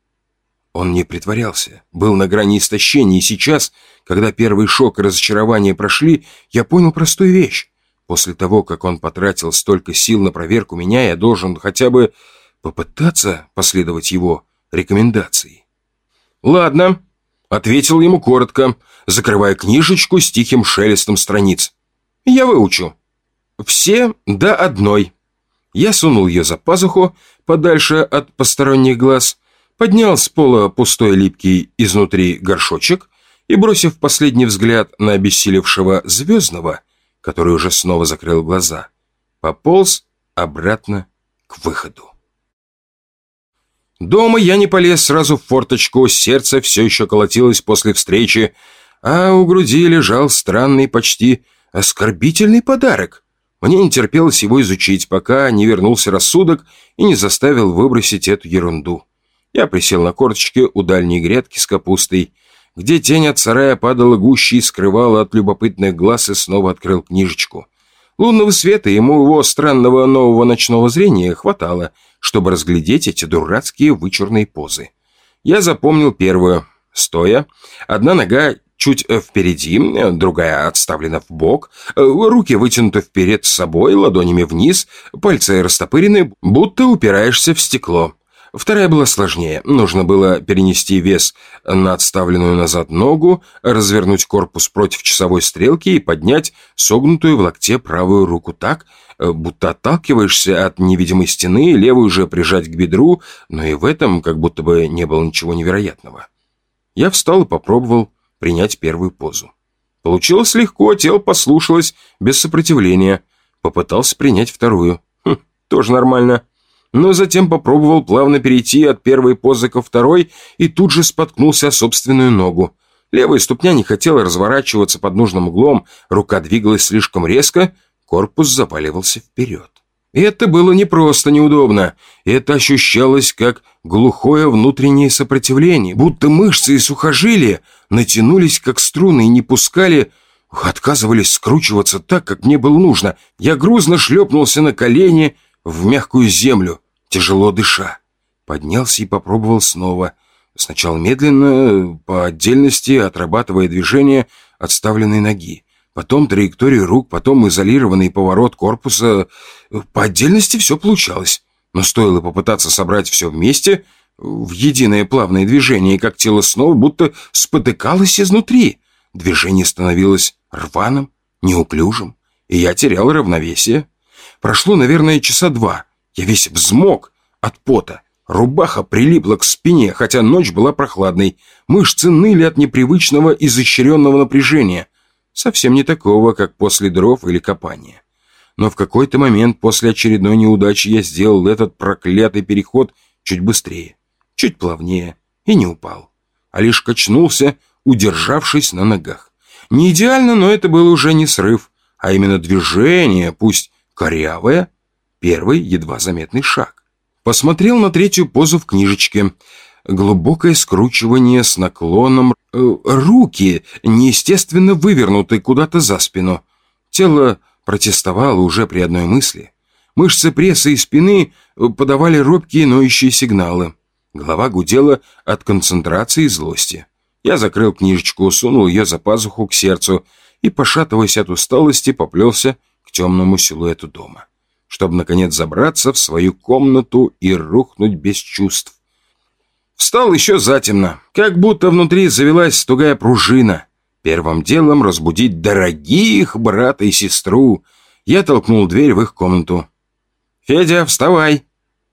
Он не притворялся, был на грани истощения, и сейчас, когда первый шок и разочарование прошли, я понял простую вещь. После того, как он потратил столько сил на проверку меня, я должен хотя бы попытаться последовать его рекомендации. «Ладно», — ответил ему коротко, закрывая книжечку с тихим шелестом страниц. Я выучу. Все до одной. Я сунул ее за пазуху, подальше от посторонних глаз, поднял с пола пустой липкий изнутри горшочек и, бросив последний взгляд на обессилевшего звездного, который уже снова закрыл глаза, пополз обратно к выходу. Дома я не полез сразу в форточку, сердце все еще колотилось после встречи, а у груди лежал странный, почти оскорбительный подарок. Мне не терпелось его изучить, пока не вернулся рассудок и не заставил выбросить эту ерунду. Я присел на корточки у дальней грядки с капустой, где тень от сарая падала гуще и скрывала от любопытных глаз и снова открыл книжечку. Лунного света ему его странного нового ночного зрения хватало, чтобы разглядеть эти дурацкие вычурные позы. Я запомнил первую. Стоя, одна нога чуть э, впереди, э, другая отставлена в бок, э, руки вытянуты вперед с собой, ладонями вниз, пальцы растопырены, будто упираешься в стекло. Вторая была сложнее. Нужно было перенести вес на отставленную назад ногу, развернуть корпус против часовой стрелки и поднять согнутую в локте правую руку так, будто отталкиваешься от невидимой стены, левую же прижать к бедру, но и в этом как будто бы не было ничего невероятного. Я встал и попробовал принять первую позу. Получилось легко, тело послушалось, без сопротивления. Попытался принять вторую. Хм, тоже нормально. Но затем попробовал плавно перейти от первой позы ко второй и тут же споткнулся о собственную ногу. Левая ступня не хотела разворачиваться под нужным углом, рука двигалась слишком резко, корпус запаливался вперед. Это было не просто неудобно. Это ощущалось как глухое внутреннее сопротивление, будто мышцы и сухожилия натянулись как струны и не пускали, отказывались скручиваться так, как мне было нужно. Я грузно шлепнулся на колени в мягкую землю, тяжело дыша. Поднялся и попробовал снова. Сначала медленно, по отдельности, отрабатывая движение отставленной ноги потом траекторию рук, потом изолированный поворот корпуса. По отдельности все получалось. Но стоило попытаться собрать все вместе в единое плавное движение, как тело снова будто спотыкалось изнутри. Движение становилось рваным, неуклюжим, и я терял равновесие. Прошло, наверное, часа два. Я весь взмок от пота. Рубаха прилипла к спине, хотя ночь была прохладной. Мышцы ныли от непривычного изощренного напряжения. Совсем не такого, как после дров или копания. Но в какой-то момент после очередной неудачи я сделал этот проклятый переход чуть быстрее, чуть плавнее и не упал, а лишь качнулся, удержавшись на ногах. Не идеально, но это был уже не срыв, а именно движение, пусть корявое, первый едва заметный шаг. Посмотрел на третью позу в книжечке – глубокое скручивание с наклоном, э, руки неестественно вывернуты куда-то за спину. Тело протестовало уже при одной мысли. Мышцы пресса и спины подавали робкие ноющие сигналы. Голова гудела от концентрации и злости. Я закрыл книжечку, сунул ее за пазуху к сердцу и, пошатываясь от усталости, поплелся к темному силуэту дома, чтобы, наконец, забраться в свою комнату и рухнуть без чувств Встал еще затемно, как будто внутри завелась тугая пружина. Первым делом разбудить дорогих брата и сестру. Я толкнул дверь в их комнату. «Федя, вставай!»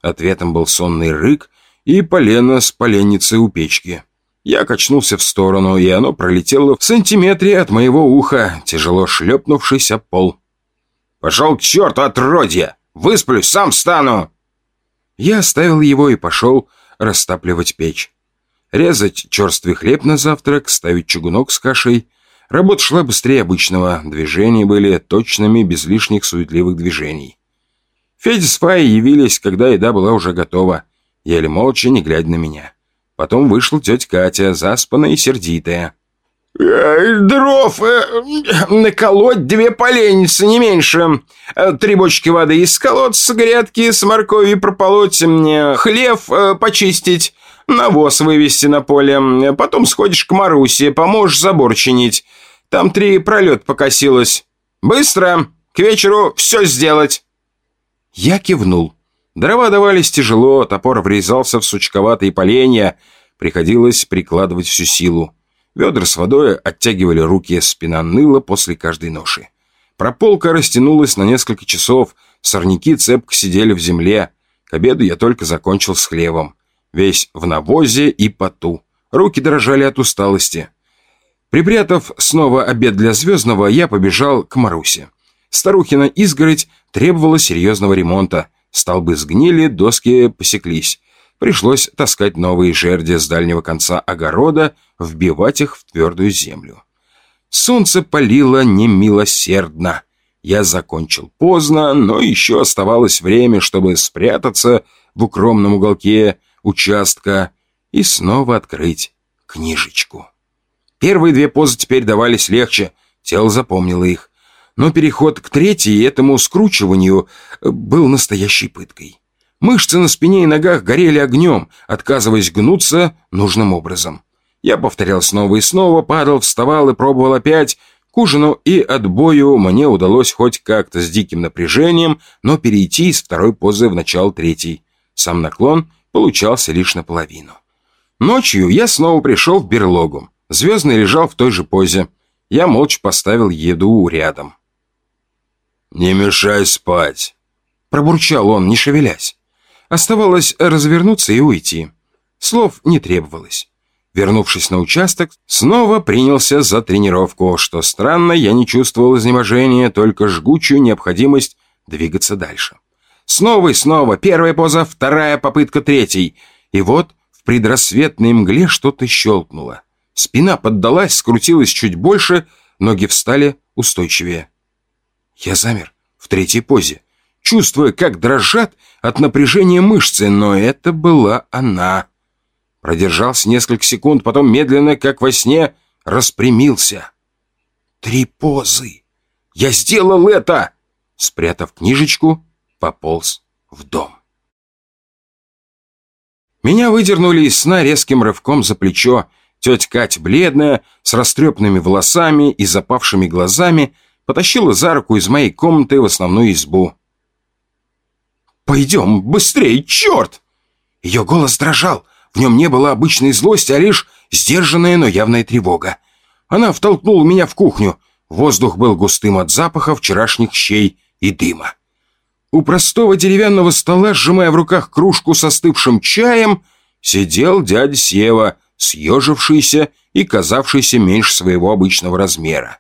Ответом был сонный рык и полено с поленницы у печки. Я качнулся в сторону, и оно пролетело в сантиметре от моего уха, тяжело шлепнувшись о пол. «Пошел к черту, отродье! Высплюсь, сам встану!» Я оставил его и пошел растапливать печь. Резать черствый хлеб на завтрак, ставить чугунок с кашей. Работа шла быстрее обычного, движения были точными, без лишних суетливых движений. Федя с Фаей явились, когда еда была уже готова, еле молча, не глядя на меня. Потом вышла тетя Катя, заспанная и сердитая. «Дров э, наколоть две поленницы, не меньше. Э, три бочки воды из колодца, грядки с морковью прополоть, мне хлев э, почистить, навоз вывести на поле. Потом сходишь к Марусе, поможешь забор чинить. Там три пролет покосилось. Быстро, к вечеру все сделать». Я кивнул. Дрова давались тяжело, топор врезался в сучковатые поленья. Приходилось прикладывать всю силу. Ведра с водой оттягивали руки, спина ныла после каждой ноши. Прополка растянулась на несколько часов, сорняки цепко сидели в земле. К обеду я только закончил с хлебом. Весь в навозе и поту. Руки дрожали от усталости. Припрятав снова обед для Звездного, я побежал к Марусе. Старухина изгородь требовала серьезного ремонта. Столбы сгнили, доски посеклись. Пришлось таскать новые жерди с дальнего конца огорода, вбивать их в твердую землю. Солнце палило немилосердно. Я закончил поздно, но еще оставалось время, чтобы спрятаться в укромном уголке участка и снова открыть книжечку. Первые две позы теперь давались легче, тело запомнило их. Но переход к третьей, этому скручиванию, был настоящей пыткой. Мышцы на спине и ногах горели огнем, отказываясь гнуться нужным образом. Я повторял снова и снова, падал, вставал и пробовал опять. К ужину и отбою мне удалось хоть как-то с диким напряжением, но перейти из второй позы в начало третьей. Сам наклон получался лишь наполовину. Ночью я снова пришел в берлогу. Звездный лежал в той же позе. Я молча поставил еду рядом. «Не мешай спать», — пробурчал он, не шевелясь. Оставалось развернуться и уйти. Слов не требовалось. Вернувшись на участок, снова принялся за тренировку. Что странно, я не чувствовал изнеможения, только жгучую необходимость двигаться дальше. Снова и снова. Первая поза, вторая попытка третьей. И вот в предрассветной мгле что-то щелкнуло. Спина поддалась, скрутилась чуть больше, ноги встали устойчивее. Я замер в третьей позе, чувствуя, как дрожат от напряжения мышцы, но это была она. Продержался несколько секунд, потом медленно, как во сне, распрямился. Три позы. Я сделал это! Спрятав книжечку, пополз в дом. Меня выдернули из сна резким рывком за плечо. Тетя Кать, бледная, с растрепанными волосами и запавшими глазами, потащила за руку из моей комнаты в основную избу. «Пойдем, быстрей, черт!» Ее голос дрожал. В нем не было обычной злости, а лишь сдержанная, но явная тревога. Она втолкнула меня в кухню. Воздух был густым от запаха вчерашних щей и дыма. У простого деревянного стола, сжимая в руках кружку со остывшим чаем, сидел дядя Сева, съежившийся и казавшийся меньше своего обычного размера.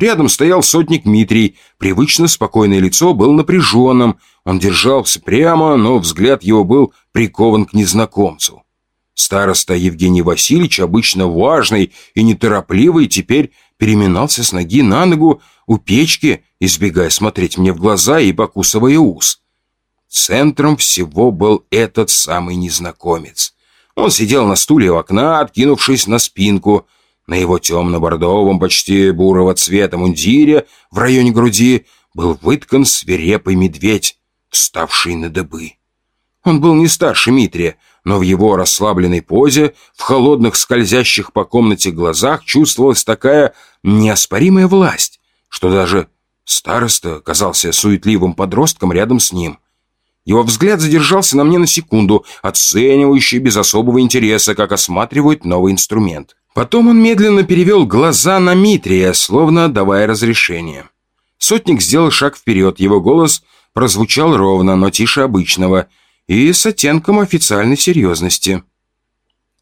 Рядом стоял сотник Митрий. Привычно спокойное лицо было напряженным. Он держался прямо, но взгляд его был прикован к незнакомцу. Староста Евгений Васильевич, обычно важный и неторопливый, теперь переминался с ноги на ногу у печки, избегая смотреть мне в глаза и покусывая ус. Центром всего был этот самый незнакомец. Он сидел на стуле у окна, откинувшись на спинку. На его темно-бордовом, почти бурого цвета мундире в районе груди был выткан свирепый медведь, вставший на дыбы. Он был не старше Митрия, но в его расслабленной позе, в холодных скользящих по комнате глазах чувствовалась такая неоспоримая власть, что даже староста казался суетливым подростком рядом с ним. Его взгляд задержался на мне на секунду, оценивающий без особого интереса, как осматривают новый инструмент. Потом он медленно перевел глаза на Митрия, словно давая разрешение. Сотник сделал шаг вперед, его голос прозвучал ровно, но тише обычного – и с оттенком официальной серьезности.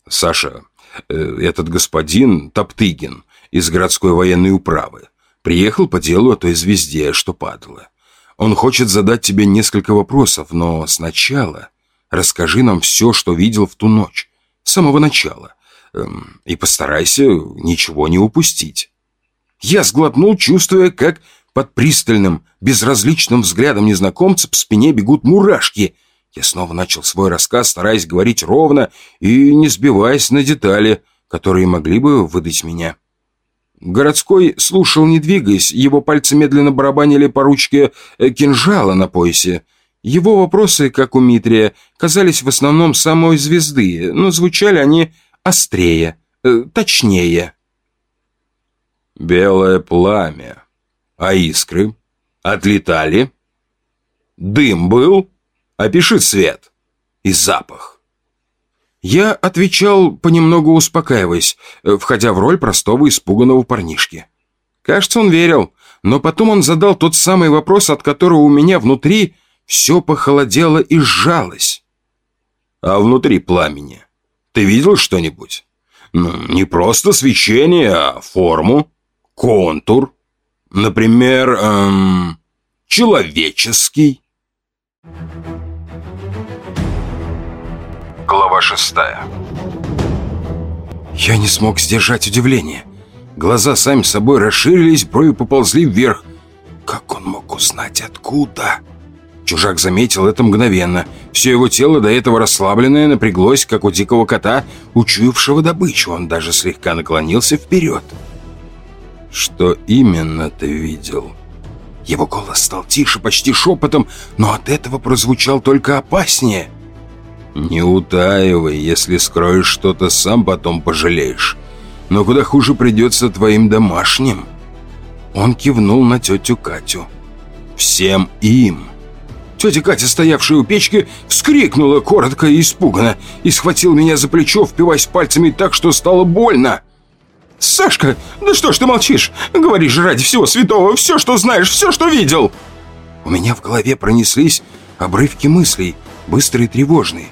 «Саша, э, этот господин Топтыгин из городской военной управы приехал по делу о той звезде, что падала. Он хочет задать тебе несколько вопросов, но сначала расскажи нам все, что видел в ту ночь, с самого начала, и постарайся ничего не упустить». Я сглотнул, чувствуя, как под пристальным, безразличным взглядом незнакомца по спине бегут мурашки – я снова начал свой рассказ, стараясь говорить ровно и не сбиваясь на детали, которые могли бы выдать меня. Городской слушал, не двигаясь, его пальцы медленно барабанили по ручке э, кинжала на поясе. Его вопросы, как у Митрия, казались в основном самой звезды, но звучали они острее, э, точнее. «Белое пламя. А искры? Отлетали? Дым был?» Опиши цвет и запах. Я отвечал, понемногу успокаиваясь, входя в роль простого испуганного парнишки. Кажется, он верил. но потом он задал тот самый вопрос, от которого у меня внутри все похолодело и сжалось. «А внутри пламени ты видел что-нибудь? Ну, не просто свечение, а форму, контур, например, эм, человеческий». Глава шестая Я не смог сдержать удивление. Глаза сами собой расширились, брови поползли вверх. Как он мог узнать, откуда? Чужак заметил это мгновенно. Все его тело, до этого расслабленное, напряглось, как у дикого кота, учуявшего добычу. Он даже слегка наклонился вперед. «Что именно ты видел?» Его голос стал тише, почти шепотом, но от этого прозвучал только опаснее. «Не утаивай, если скроешь что-то, сам потом пожалеешь но куда хуже придется твоим домашним». Он кивнул на тетю Катю. «Всем им». Тетя Катя, стоявшая у печки, вскрикнула коротко и испуганно и схватил меня за плечо, впиваясь пальцами так, что стало больно. «Сашка, да что ж ты молчишь? Говори же ради всего святого, все, что знаешь, все, что видел!» У меня в голове пронеслись обрывки мыслей, быстрые и тревожные.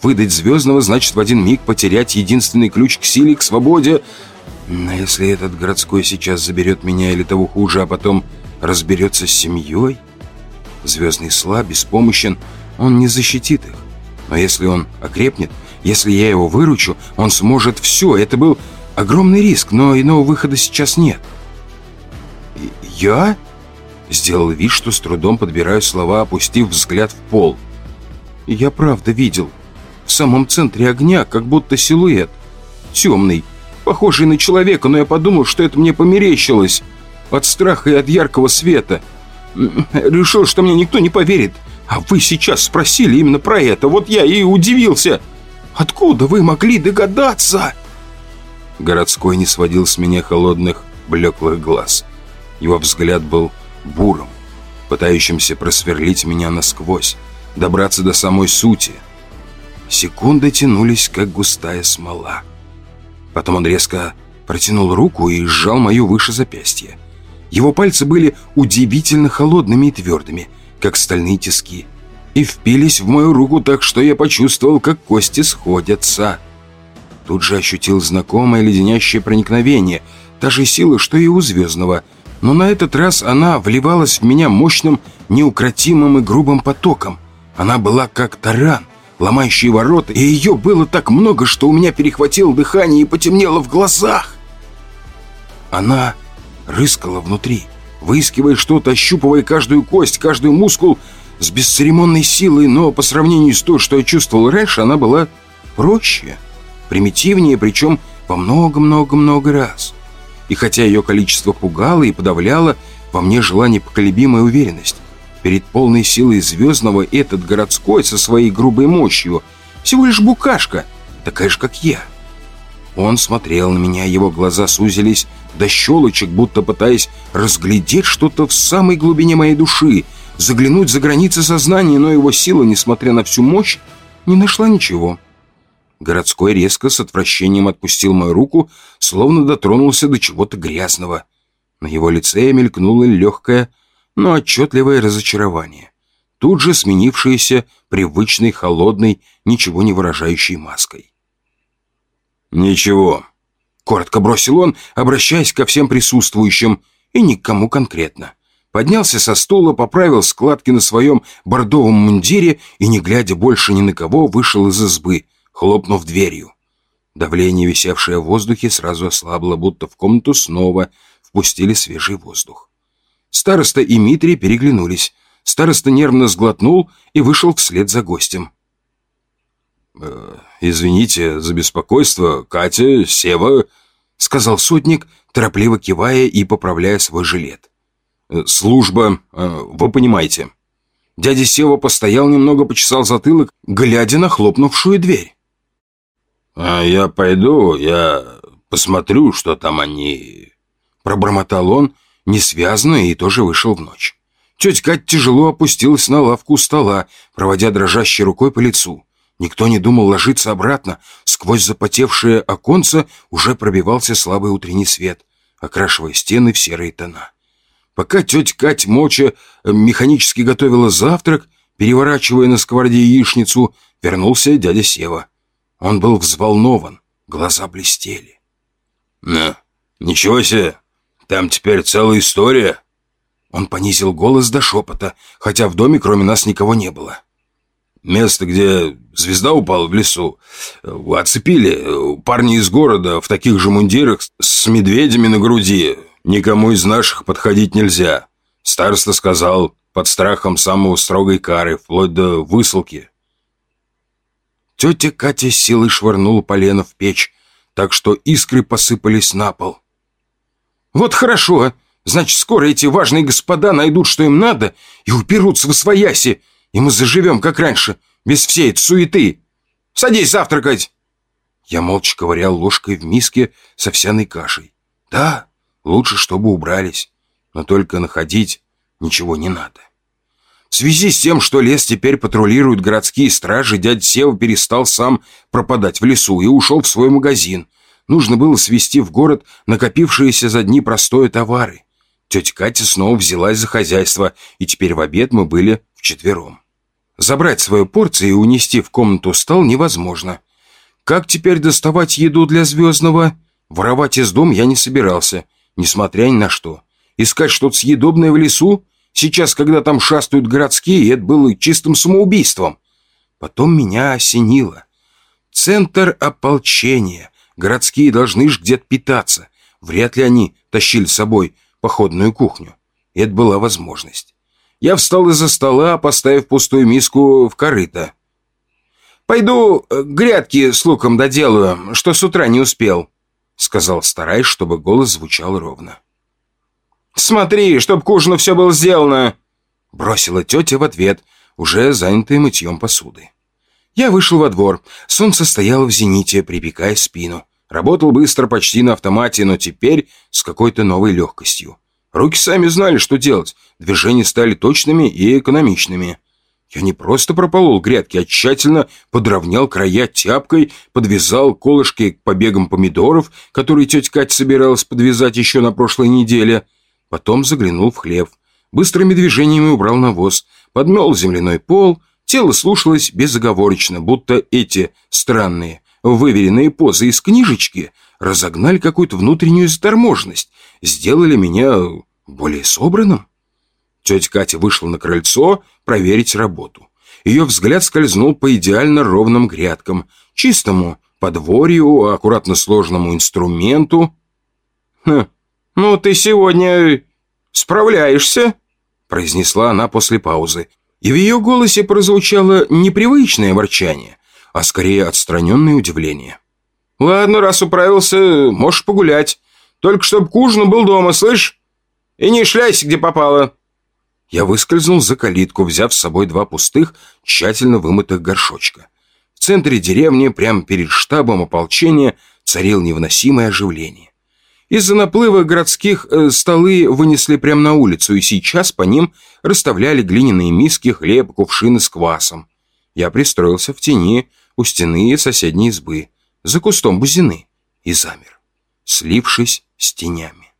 Выдать Звездного значит в один миг потерять единственный ключ к силе, к свободе. Но если этот городской сейчас заберет меня или того хуже, а потом разберется с семьей... Звездный слаб, беспомощен, он не защитит их. Но если он окрепнет, если я его выручу, он сможет все. Это был огромный риск, но иного выхода сейчас нет. «Я?» Сделал вид, что с трудом подбираю слова, опустив взгляд в пол. «Я правда видел в самом центре огня, как будто силуэт. Темный, похожий на человека, но я подумал, что это мне померещилось. От страха и от яркого света. Решил, что мне никто не поверит. А вы сейчас спросили именно про это. Вот я и удивился. Откуда вы могли догадаться?» Городской не сводил с меня холодных, блеклых глаз. Его взгляд был буром, пытающимся просверлить меня насквозь, добраться до самой сути – Секунды тянулись, как густая смола. Потом он резко протянул руку и сжал мою выше запястья. Его пальцы были удивительно холодными и твердыми, как стальные тиски, и впились в мою руку так, что я почувствовал, как кости сходятся. Тут же ощутил знакомое леденящее проникновение, та же сила, что и у Звездного, но на этот раз она вливалась в меня мощным, неукротимым и грубым потоком. Она была как таран, ломающие ворота, и ее было так много, что у меня перехватило дыхание и потемнело в глазах. Она рыскала внутри, выискивая что-то, ощупывая каждую кость, каждый мускул с бесцеремонной силой, но по сравнению с той, что я чувствовал раньше, она была проще, примитивнее, причем во много-много-много раз. И хотя ее количество пугало и подавляло, во мне жила непоколебимая уверенность. Перед полной силой Звездного этот городской со своей грубой мощью всего лишь букашка, такая же, как я. Он смотрел на меня, его глаза сузились до щелочек, будто пытаясь разглядеть что-то в самой глубине моей души, заглянуть за границы сознания, но его сила, несмотря на всю мощь, не нашла ничего. Городской резко с отвращением отпустил мою руку, словно дотронулся до чего-то грязного. На его лице мелькнула легкая но отчетливое разочарование, тут же сменившееся привычной, холодной, ничего не выражающей маской. «Ничего», — коротко бросил он, обращаясь ко всем присутствующим, и никому конкретно. Поднялся со стула, поправил складки на своем бордовом мундире и, не глядя больше ни на кого, вышел из избы, хлопнув дверью. Давление, висевшее в воздухе, сразу ослабло, будто в комнату снова впустили свежий воздух. Староста и Митрий переглянулись. Староста нервно сглотнул и вышел вслед за гостем. «Э, «Извините за беспокойство, Катя, Сева», — сказал сотник, торопливо кивая и поправляя свой жилет. «Э, «Служба, э, вы понимаете». Дядя Сева постоял немного, почесал затылок, глядя на хлопнувшую дверь. «А я пойду, я посмотрю, что там они...» Пробормотал он несвязно и тоже вышел в ночь. Тетя Кать тяжело опустилась на лавку у стола, проводя дрожащей рукой по лицу. Никто не думал ложиться обратно. Сквозь запотевшее оконце уже пробивался слабый утренний свет, окрашивая стены в серые тона. Пока тетя Кать молча э, механически готовила завтрак, переворачивая на сковороде яичницу, вернулся дядя Сева. Он был взволнован, глаза блестели. «Ну, ничего себе! Там теперь целая история!» Он понизил голос до шепота, хотя в доме кроме нас никого не было. Место, где звезда упала в лесу, оцепили парни из города в таких же мундирах с медведями на груди. Никому из наших подходить нельзя. Староста сказал, под страхом самого строгой кары, вплоть до высылки. Тетя Катя силой швырнула полено в печь, так что искры посыпались на пол. «Вот хорошо, значит, скоро эти важные господа найдут, что им надо, и уперутся в освояси, и мы заживем, как раньше, без всей этой суеты. Садись завтракать!» Я молча ковырял ложкой в миске с овсяной кашей. «Да, лучше, чтобы убрались, но только находить ничего не надо». В связи с тем, что лес теперь патрулируют городские стражи, дядя Сева перестал сам пропадать в лесу и ушел в свой магазин. Нужно было свести в город накопившиеся за дни простое товары. Тетя Катя снова взялась за хозяйство, и теперь в обед мы были вчетвером. Забрать свою порцию и унести в комнату стал невозможно. Как теперь доставать еду для Звездного? Воровать из дома я не собирался, несмотря ни на что. Искать что-то съедобное в лесу? Сейчас, когда там шастают городские, это было чистым самоубийством. Потом меня осенило. Центр ополчения. Городские должны ж где-то питаться. Вряд ли они тащили с собой походную кухню. Это была возможность. Я встал из-за стола, поставив пустую миску в корыто. «Пойду э, грядки с луком доделаю, что с утра не успел», сказал, стараясь, чтобы голос звучал ровно. «Смотри, чтоб к ужину все было сделано!» Бросила тетя в ответ, уже занятая мытьем посуды. Я вышел во двор. Солнце стояло в зените, припекая спину. Работал быстро, почти на автомате, но теперь с какой-то новой легкостью. Руки сами знали, что делать. Движения стали точными и экономичными. Я не просто прополол грядки, а тщательно подровнял края тяпкой, подвязал колышки к побегам помидоров, которые тетя Катя собиралась подвязать еще на прошлой неделе. Потом заглянул в хлев. Быстрыми движениями убрал навоз, подмел земляной пол. Тело слушалось безоговорочно, будто эти странные, выверенные позы из книжечки разогнали какую-то внутреннюю заторможенность, сделали меня более собранным. Тетя Катя вышла на крыльцо проверить работу. Ее взгляд скользнул по идеально ровным грядкам, чистому подворью, аккуратно сложному инструменту. «Хм, ну ты сегодня справляешься?» произнесла она после паузы. И в ее голосе прозвучало непривычное ворчание, а скорее отстраненное удивление. «Ладно, раз управился, можешь погулять. Только чтоб к ужину был дома, слышь? И не шляйся, где попало». Я выскользнул за калитку, взяв с собой два пустых, тщательно вымытых горшочка. В центре деревни, прямо перед штабом ополчения, царил невыносимое оживление. Из-за наплыва городских э, столы вынесли прямо на улицу, и сейчас по ним расставляли глиняные миски, хлеб, кувшины с квасом. Я пристроился в тени у стены соседней избы, за кустом бузины, и замер, слившись с тенями.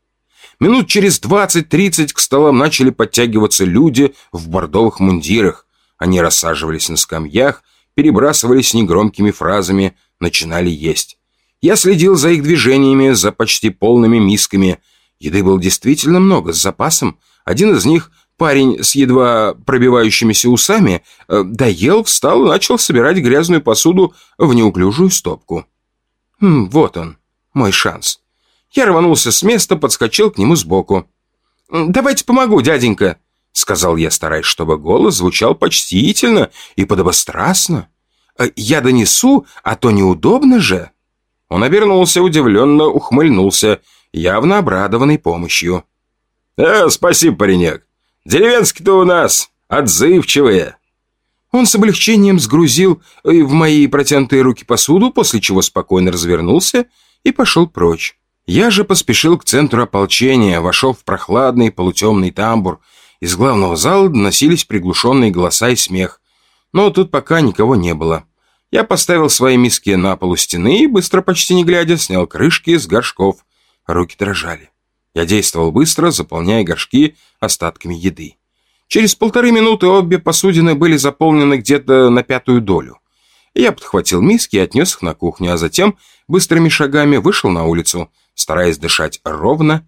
Минут через двадцать-тридцать к столам начали подтягиваться люди в бордовых мундирах. Они рассаживались на скамьях, перебрасывались негромкими фразами, начинали есть. Я следил за их движениями, за почти полными мисками. Еды было действительно много, с запасом. Один из них, парень с едва пробивающимися усами, э, доел, встал и начал собирать грязную посуду в неуклюжую стопку. Хм, вот он, мой шанс. Я рванулся с места, подскочил к нему сбоку. «Давайте помогу, дяденька», — сказал я, стараясь, чтобы голос звучал почтительно и подобострастно. «Э, «Я донесу, а то неудобно же». Он обернулся, удивленно ухмыльнулся, явно обрадованный помощью. «Э, спасибо, паренек. Деревенские-то у нас отзывчивые». Он с облегчением сгрузил э, в мои протянутые руки посуду, после чего спокойно развернулся и пошел прочь. Я же поспешил к центру ополчения, вошел в прохладный полутемный тамбур. Из главного зала доносились приглушенные голоса и смех. Но тут пока никого не было. Я поставил свои миски на полу стены и, быстро, почти не глядя, снял крышки с горшков. Руки дрожали. Я действовал быстро, заполняя горшки остатками еды. Через полторы минуты обе посудины были заполнены где-то на пятую долю. Я подхватил миски и отнес их на кухню, а затем быстрыми шагами вышел на улицу, стараясь дышать ровно